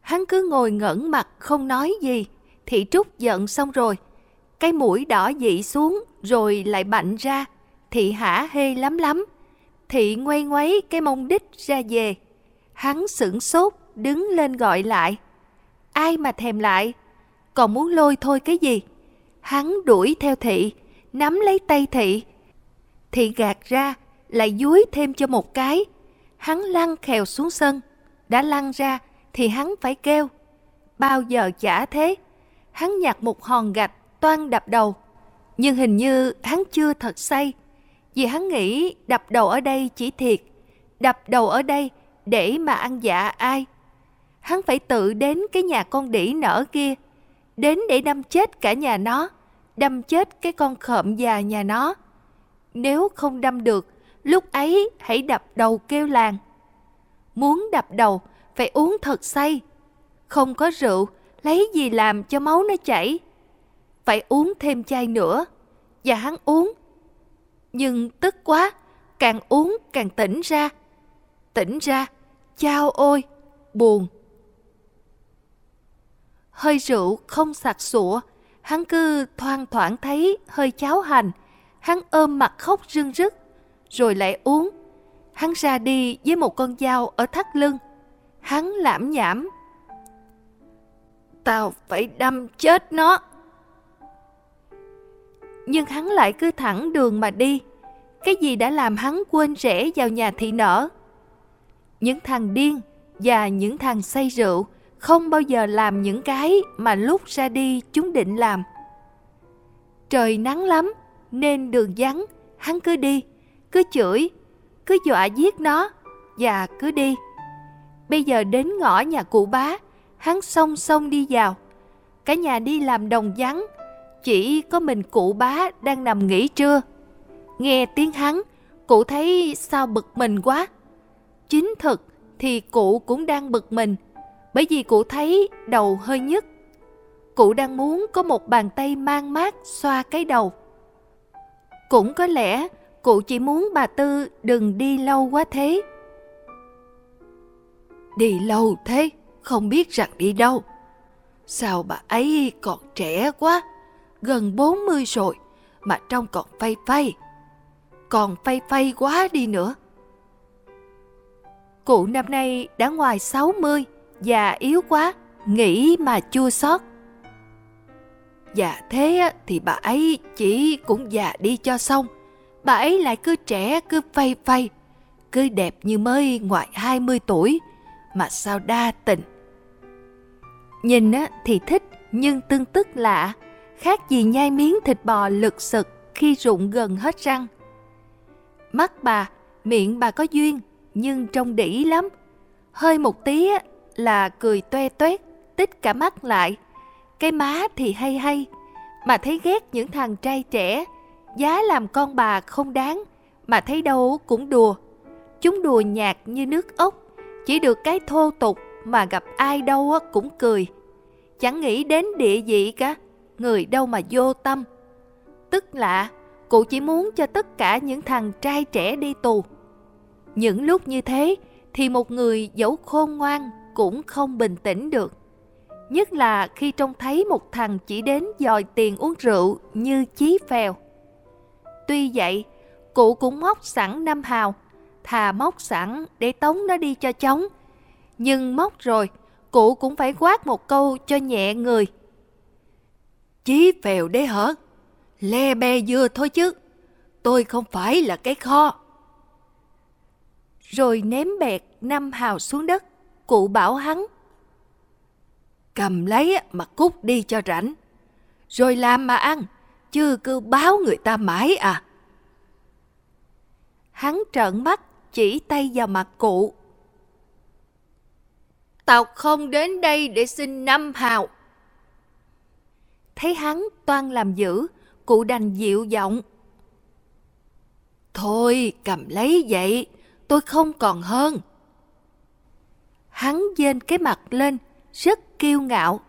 Hắn cứ ngồi ngẩn mặt không nói gì, thị trúc giận xong rồi. Cái mũi đỏ dị xuống rồi lại bạnh ra, thị hả hê lắm lắm. Thị ngoay ngoáy cái mông đích ra về. Hắn sửng sốt, đứng lên gọi lại. Ai mà thèm lại? Còn muốn lôi thôi cái gì? Hắn đuổi theo thị, nắm lấy tay thị. Thị gạt ra, lại dúi thêm cho một cái. Hắn lăn khèo xuống sân. Đã lăn ra thì hắn phải kêu. Bao giờ chả thế? Hắn nhặt một hòn gạch toan đập đầu. Nhưng hình như hắn chưa thật say vì hắn nghĩ đập đầu ở đây chỉ thiệt, đập đầu ở đây để mà ăn dạ ai. Hắn phải tự đến cái nhà con đỉ nở kia, đến để đâm chết cả nhà nó, đâm chết cái con khợm già nhà nó. Nếu không đâm được, lúc ấy hãy đập đầu kêu làng. Muốn đập đầu, phải uống thật say. Không có rượu, lấy gì làm cho máu nó chảy. Phải uống thêm chai nữa. Và hắn uống nhưng tức quá, càng uống càng tỉnh ra. Tỉnh ra, chao ôi, buồn. Hơi rượu không sặc sụa, hắn cứ thoang thoảng thấy hơi cháo hành, hắn ôm mặt khóc rưng rức, rồi lại uống. Hắn ra đi với một con dao ở thắt lưng. Hắn lãm nhảm. Tao phải đâm chết nó nhưng hắn lại cứ thẳng đường mà đi. Cái gì đã làm hắn quên rẽ vào nhà thị nở? Những thằng điên và những thằng say rượu không bao giờ làm những cái mà lúc ra đi chúng định làm. Trời nắng lắm, nên đường vắng, hắn cứ đi, cứ chửi, cứ dọa giết nó và cứ đi. Bây giờ đến ngõ nhà cụ bá, hắn song song đi vào. Cả nhà đi làm đồng vắng, chỉ có mình cụ bá đang nằm nghỉ trưa. Nghe tiếng hắn, cụ thấy sao bực mình quá. Chính thực thì cụ cũng đang bực mình, bởi vì cụ thấy đầu hơi nhức. Cụ đang muốn có một bàn tay mang mát xoa cái đầu. Cũng có lẽ cụ chỉ muốn bà Tư đừng đi lâu quá thế. Đi lâu thế, không biết rằng đi đâu. Sao bà ấy còn trẻ quá gần 40 rồi mà trông còn phay phay. Còn phay phay quá đi nữa. Cụ năm nay đã ngoài 60 già yếu quá, nghĩ mà chua xót. Dạ thế thì bà ấy chỉ cũng già đi cho xong. Bà ấy lại cứ trẻ cứ phay phay, cứ đẹp như mới ngoài 20 tuổi, mà sao đa tình. Nhìn thì thích nhưng tương tức lạ, khác gì nhai miếng thịt bò lực sực khi rụng gần hết răng. Mắt bà, miệng bà có duyên, nhưng trông đỉ lắm. Hơi một tí là cười toe toét, tích cả mắt lại. Cái má thì hay hay, mà thấy ghét những thằng trai trẻ, giá làm con bà không đáng, mà thấy đâu cũng đùa. Chúng đùa nhạt như nước ốc, chỉ được cái thô tục mà gặp ai đâu cũng cười. Chẳng nghĩ đến địa vị cả, người đâu mà vô tâm. Tức lạ, cụ chỉ muốn cho tất cả những thằng trai trẻ đi tù. Những lúc như thế thì một người dẫu khôn ngoan cũng không bình tĩnh được. Nhất là khi trông thấy một thằng chỉ đến dòi tiền uống rượu như chí phèo. Tuy vậy, cụ cũng móc sẵn năm hào, thà móc sẵn để tống nó đi cho chóng. Nhưng móc rồi, cụ cũng phải quát một câu cho nhẹ người. Chí phèo đấy hả? Le be dưa thôi chứ. Tôi không phải là cái kho. Rồi ném bẹt năm hào xuống đất, cụ bảo hắn. Cầm lấy mà cút đi cho rảnh. Rồi làm mà ăn, chứ cứ báo người ta mãi à. Hắn trợn mắt, chỉ tay vào mặt cụ. Tao không đến đây để xin năm hào. Thấy hắn toan làm dữ, cụ đành dịu giọng. Thôi cầm lấy vậy, tôi không còn hơn. Hắn dên cái mặt lên, rất kiêu ngạo.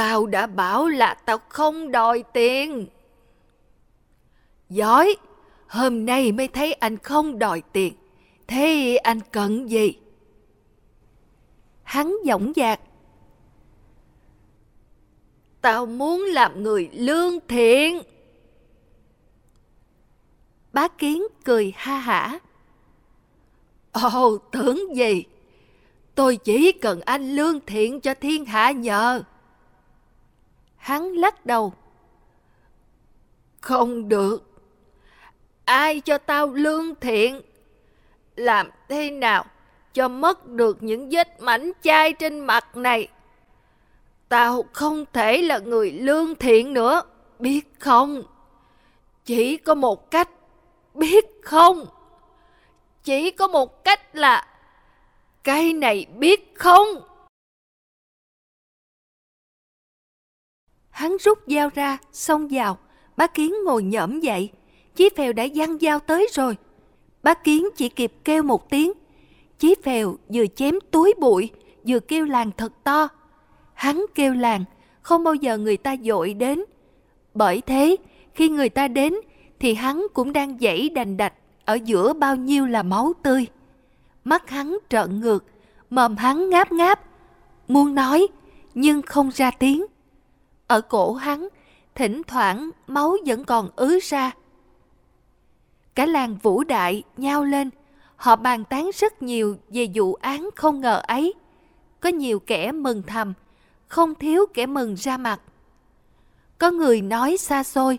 Tao đã bảo là tao không đòi tiền. Giỏi, hôm nay mới thấy anh không đòi tiền. Thế anh cần gì? Hắn dõng dạc. Tao muốn làm người lương thiện. Bá Kiến cười ha hả. Ồ, tưởng gì? Tôi chỉ cần anh lương thiện cho thiên hạ nhờ. Hắn lắc đầu. Không được. Ai cho tao lương thiện? Làm thế nào cho mất được những vết mảnh chai trên mặt này? Tao không thể là người lương thiện nữa, biết không? Chỉ có một cách, biết không? Chỉ có một cách là cái này biết không? Hắn rút dao ra, xông vào. Bá Kiến ngồi nhõm dậy. Chí phèo đã giăng dao tới rồi. Bá Kiến chỉ kịp kêu một tiếng. Chí phèo vừa chém túi bụi, vừa kêu làng thật to. Hắn kêu làng, không bao giờ người ta dội đến. Bởi thế, khi người ta đến, thì hắn cũng đang dãy đành đạch ở giữa bao nhiêu là máu tươi. Mắt hắn trợn ngược, mồm hắn ngáp ngáp, muốn nói nhưng không ra tiếng. Ở cổ hắn, thỉnh thoảng máu vẫn còn ứ ra. Cả làng vũ đại nhao lên, họ bàn tán rất nhiều về vụ án không ngờ ấy. Có nhiều kẻ mừng thầm, không thiếu kẻ mừng ra mặt. Có người nói xa xôi.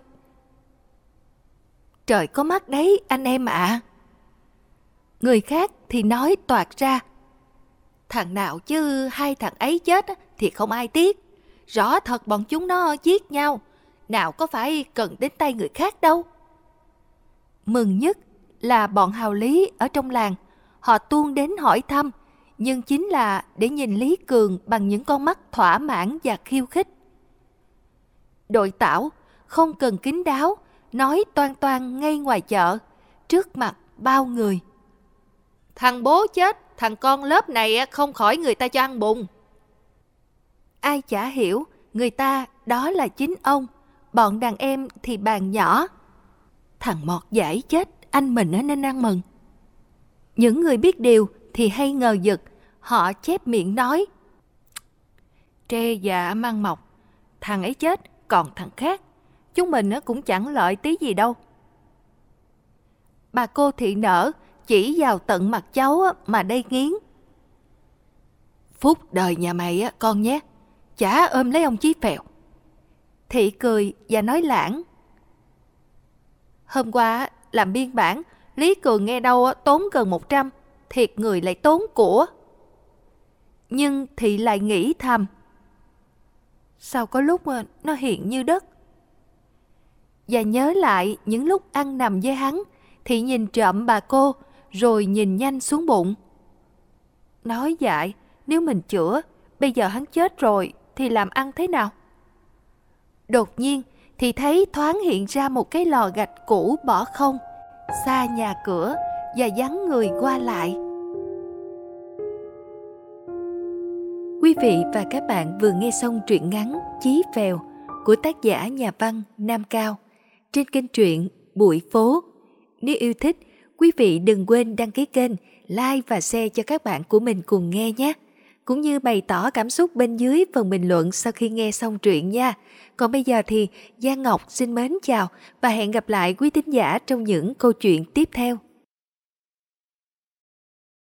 Trời có mắt đấy anh em ạ. À. Người khác thì nói toạt ra. Thằng nào chứ hai thằng ấy chết thì không ai tiếc. Rõ thật bọn chúng nó giết nhau. Nào có phải cần đến tay người khác đâu. Mừng nhất là bọn hào lý ở trong làng. Họ tuôn đến hỏi thăm. Nhưng chính là để nhìn Lý Cường bằng những con mắt thỏa mãn và khiêu khích. Đội tảo không cần kín đáo, nói toan toan ngay ngoài chợ, trước mặt bao người. Thằng bố chết, thằng con lớp này không khỏi người ta cho ăn bụng. Ai chả hiểu, người ta đó là chính ông, bọn đàn em thì bàn nhỏ. Thằng mọt giải chết, anh mình nên ăn mừng. Những người biết điều thì hay ngờ giật, họ chép miệng nói. Trê già mang mọc, thằng ấy chết, còn thằng khác. Chúng mình cũng chẳng lợi tí gì đâu. Bà cô thị nở chỉ vào tận mặt cháu mà đây nghiến. Phúc đời nhà mày con nhé, chả ôm lấy ông Chí Phèo. Thị cười và nói lãng. Hôm qua làm biên bản, Lý Cường nghe đâu tốn gần 100, thiệt người lại tốn của. Nhưng thị lại nghĩ thầm. Sao có lúc ờ, nó hiện như đất? Và nhớ lại những lúc ăn nằm với hắn thị nhìn trộm bà cô rồi nhìn nhanh xuống bụng. Nói dại, nếu mình chữa, bây giờ hắn chết rồi thì làm ăn thế nào? Đột nhiên thì thấy thoáng hiện ra một cái lò gạch cũ bỏ không, xa nhà cửa và vắng người qua lại. Quý vị và các bạn vừa nghe xong truyện ngắn Chí Phèo của tác giả nhà văn Nam Cao trên kênh truyện Bụi Phố. Nếu yêu thích, quý vị đừng quên đăng ký kênh, like và share cho các bạn của mình cùng nghe nhé. Cũng như bày tỏ cảm xúc bên dưới phần bình luận sau khi nghe xong truyện nha. Còn bây giờ thì Giang Ngọc xin mến chào và hẹn gặp lại quý tín giả trong những câu chuyện tiếp theo.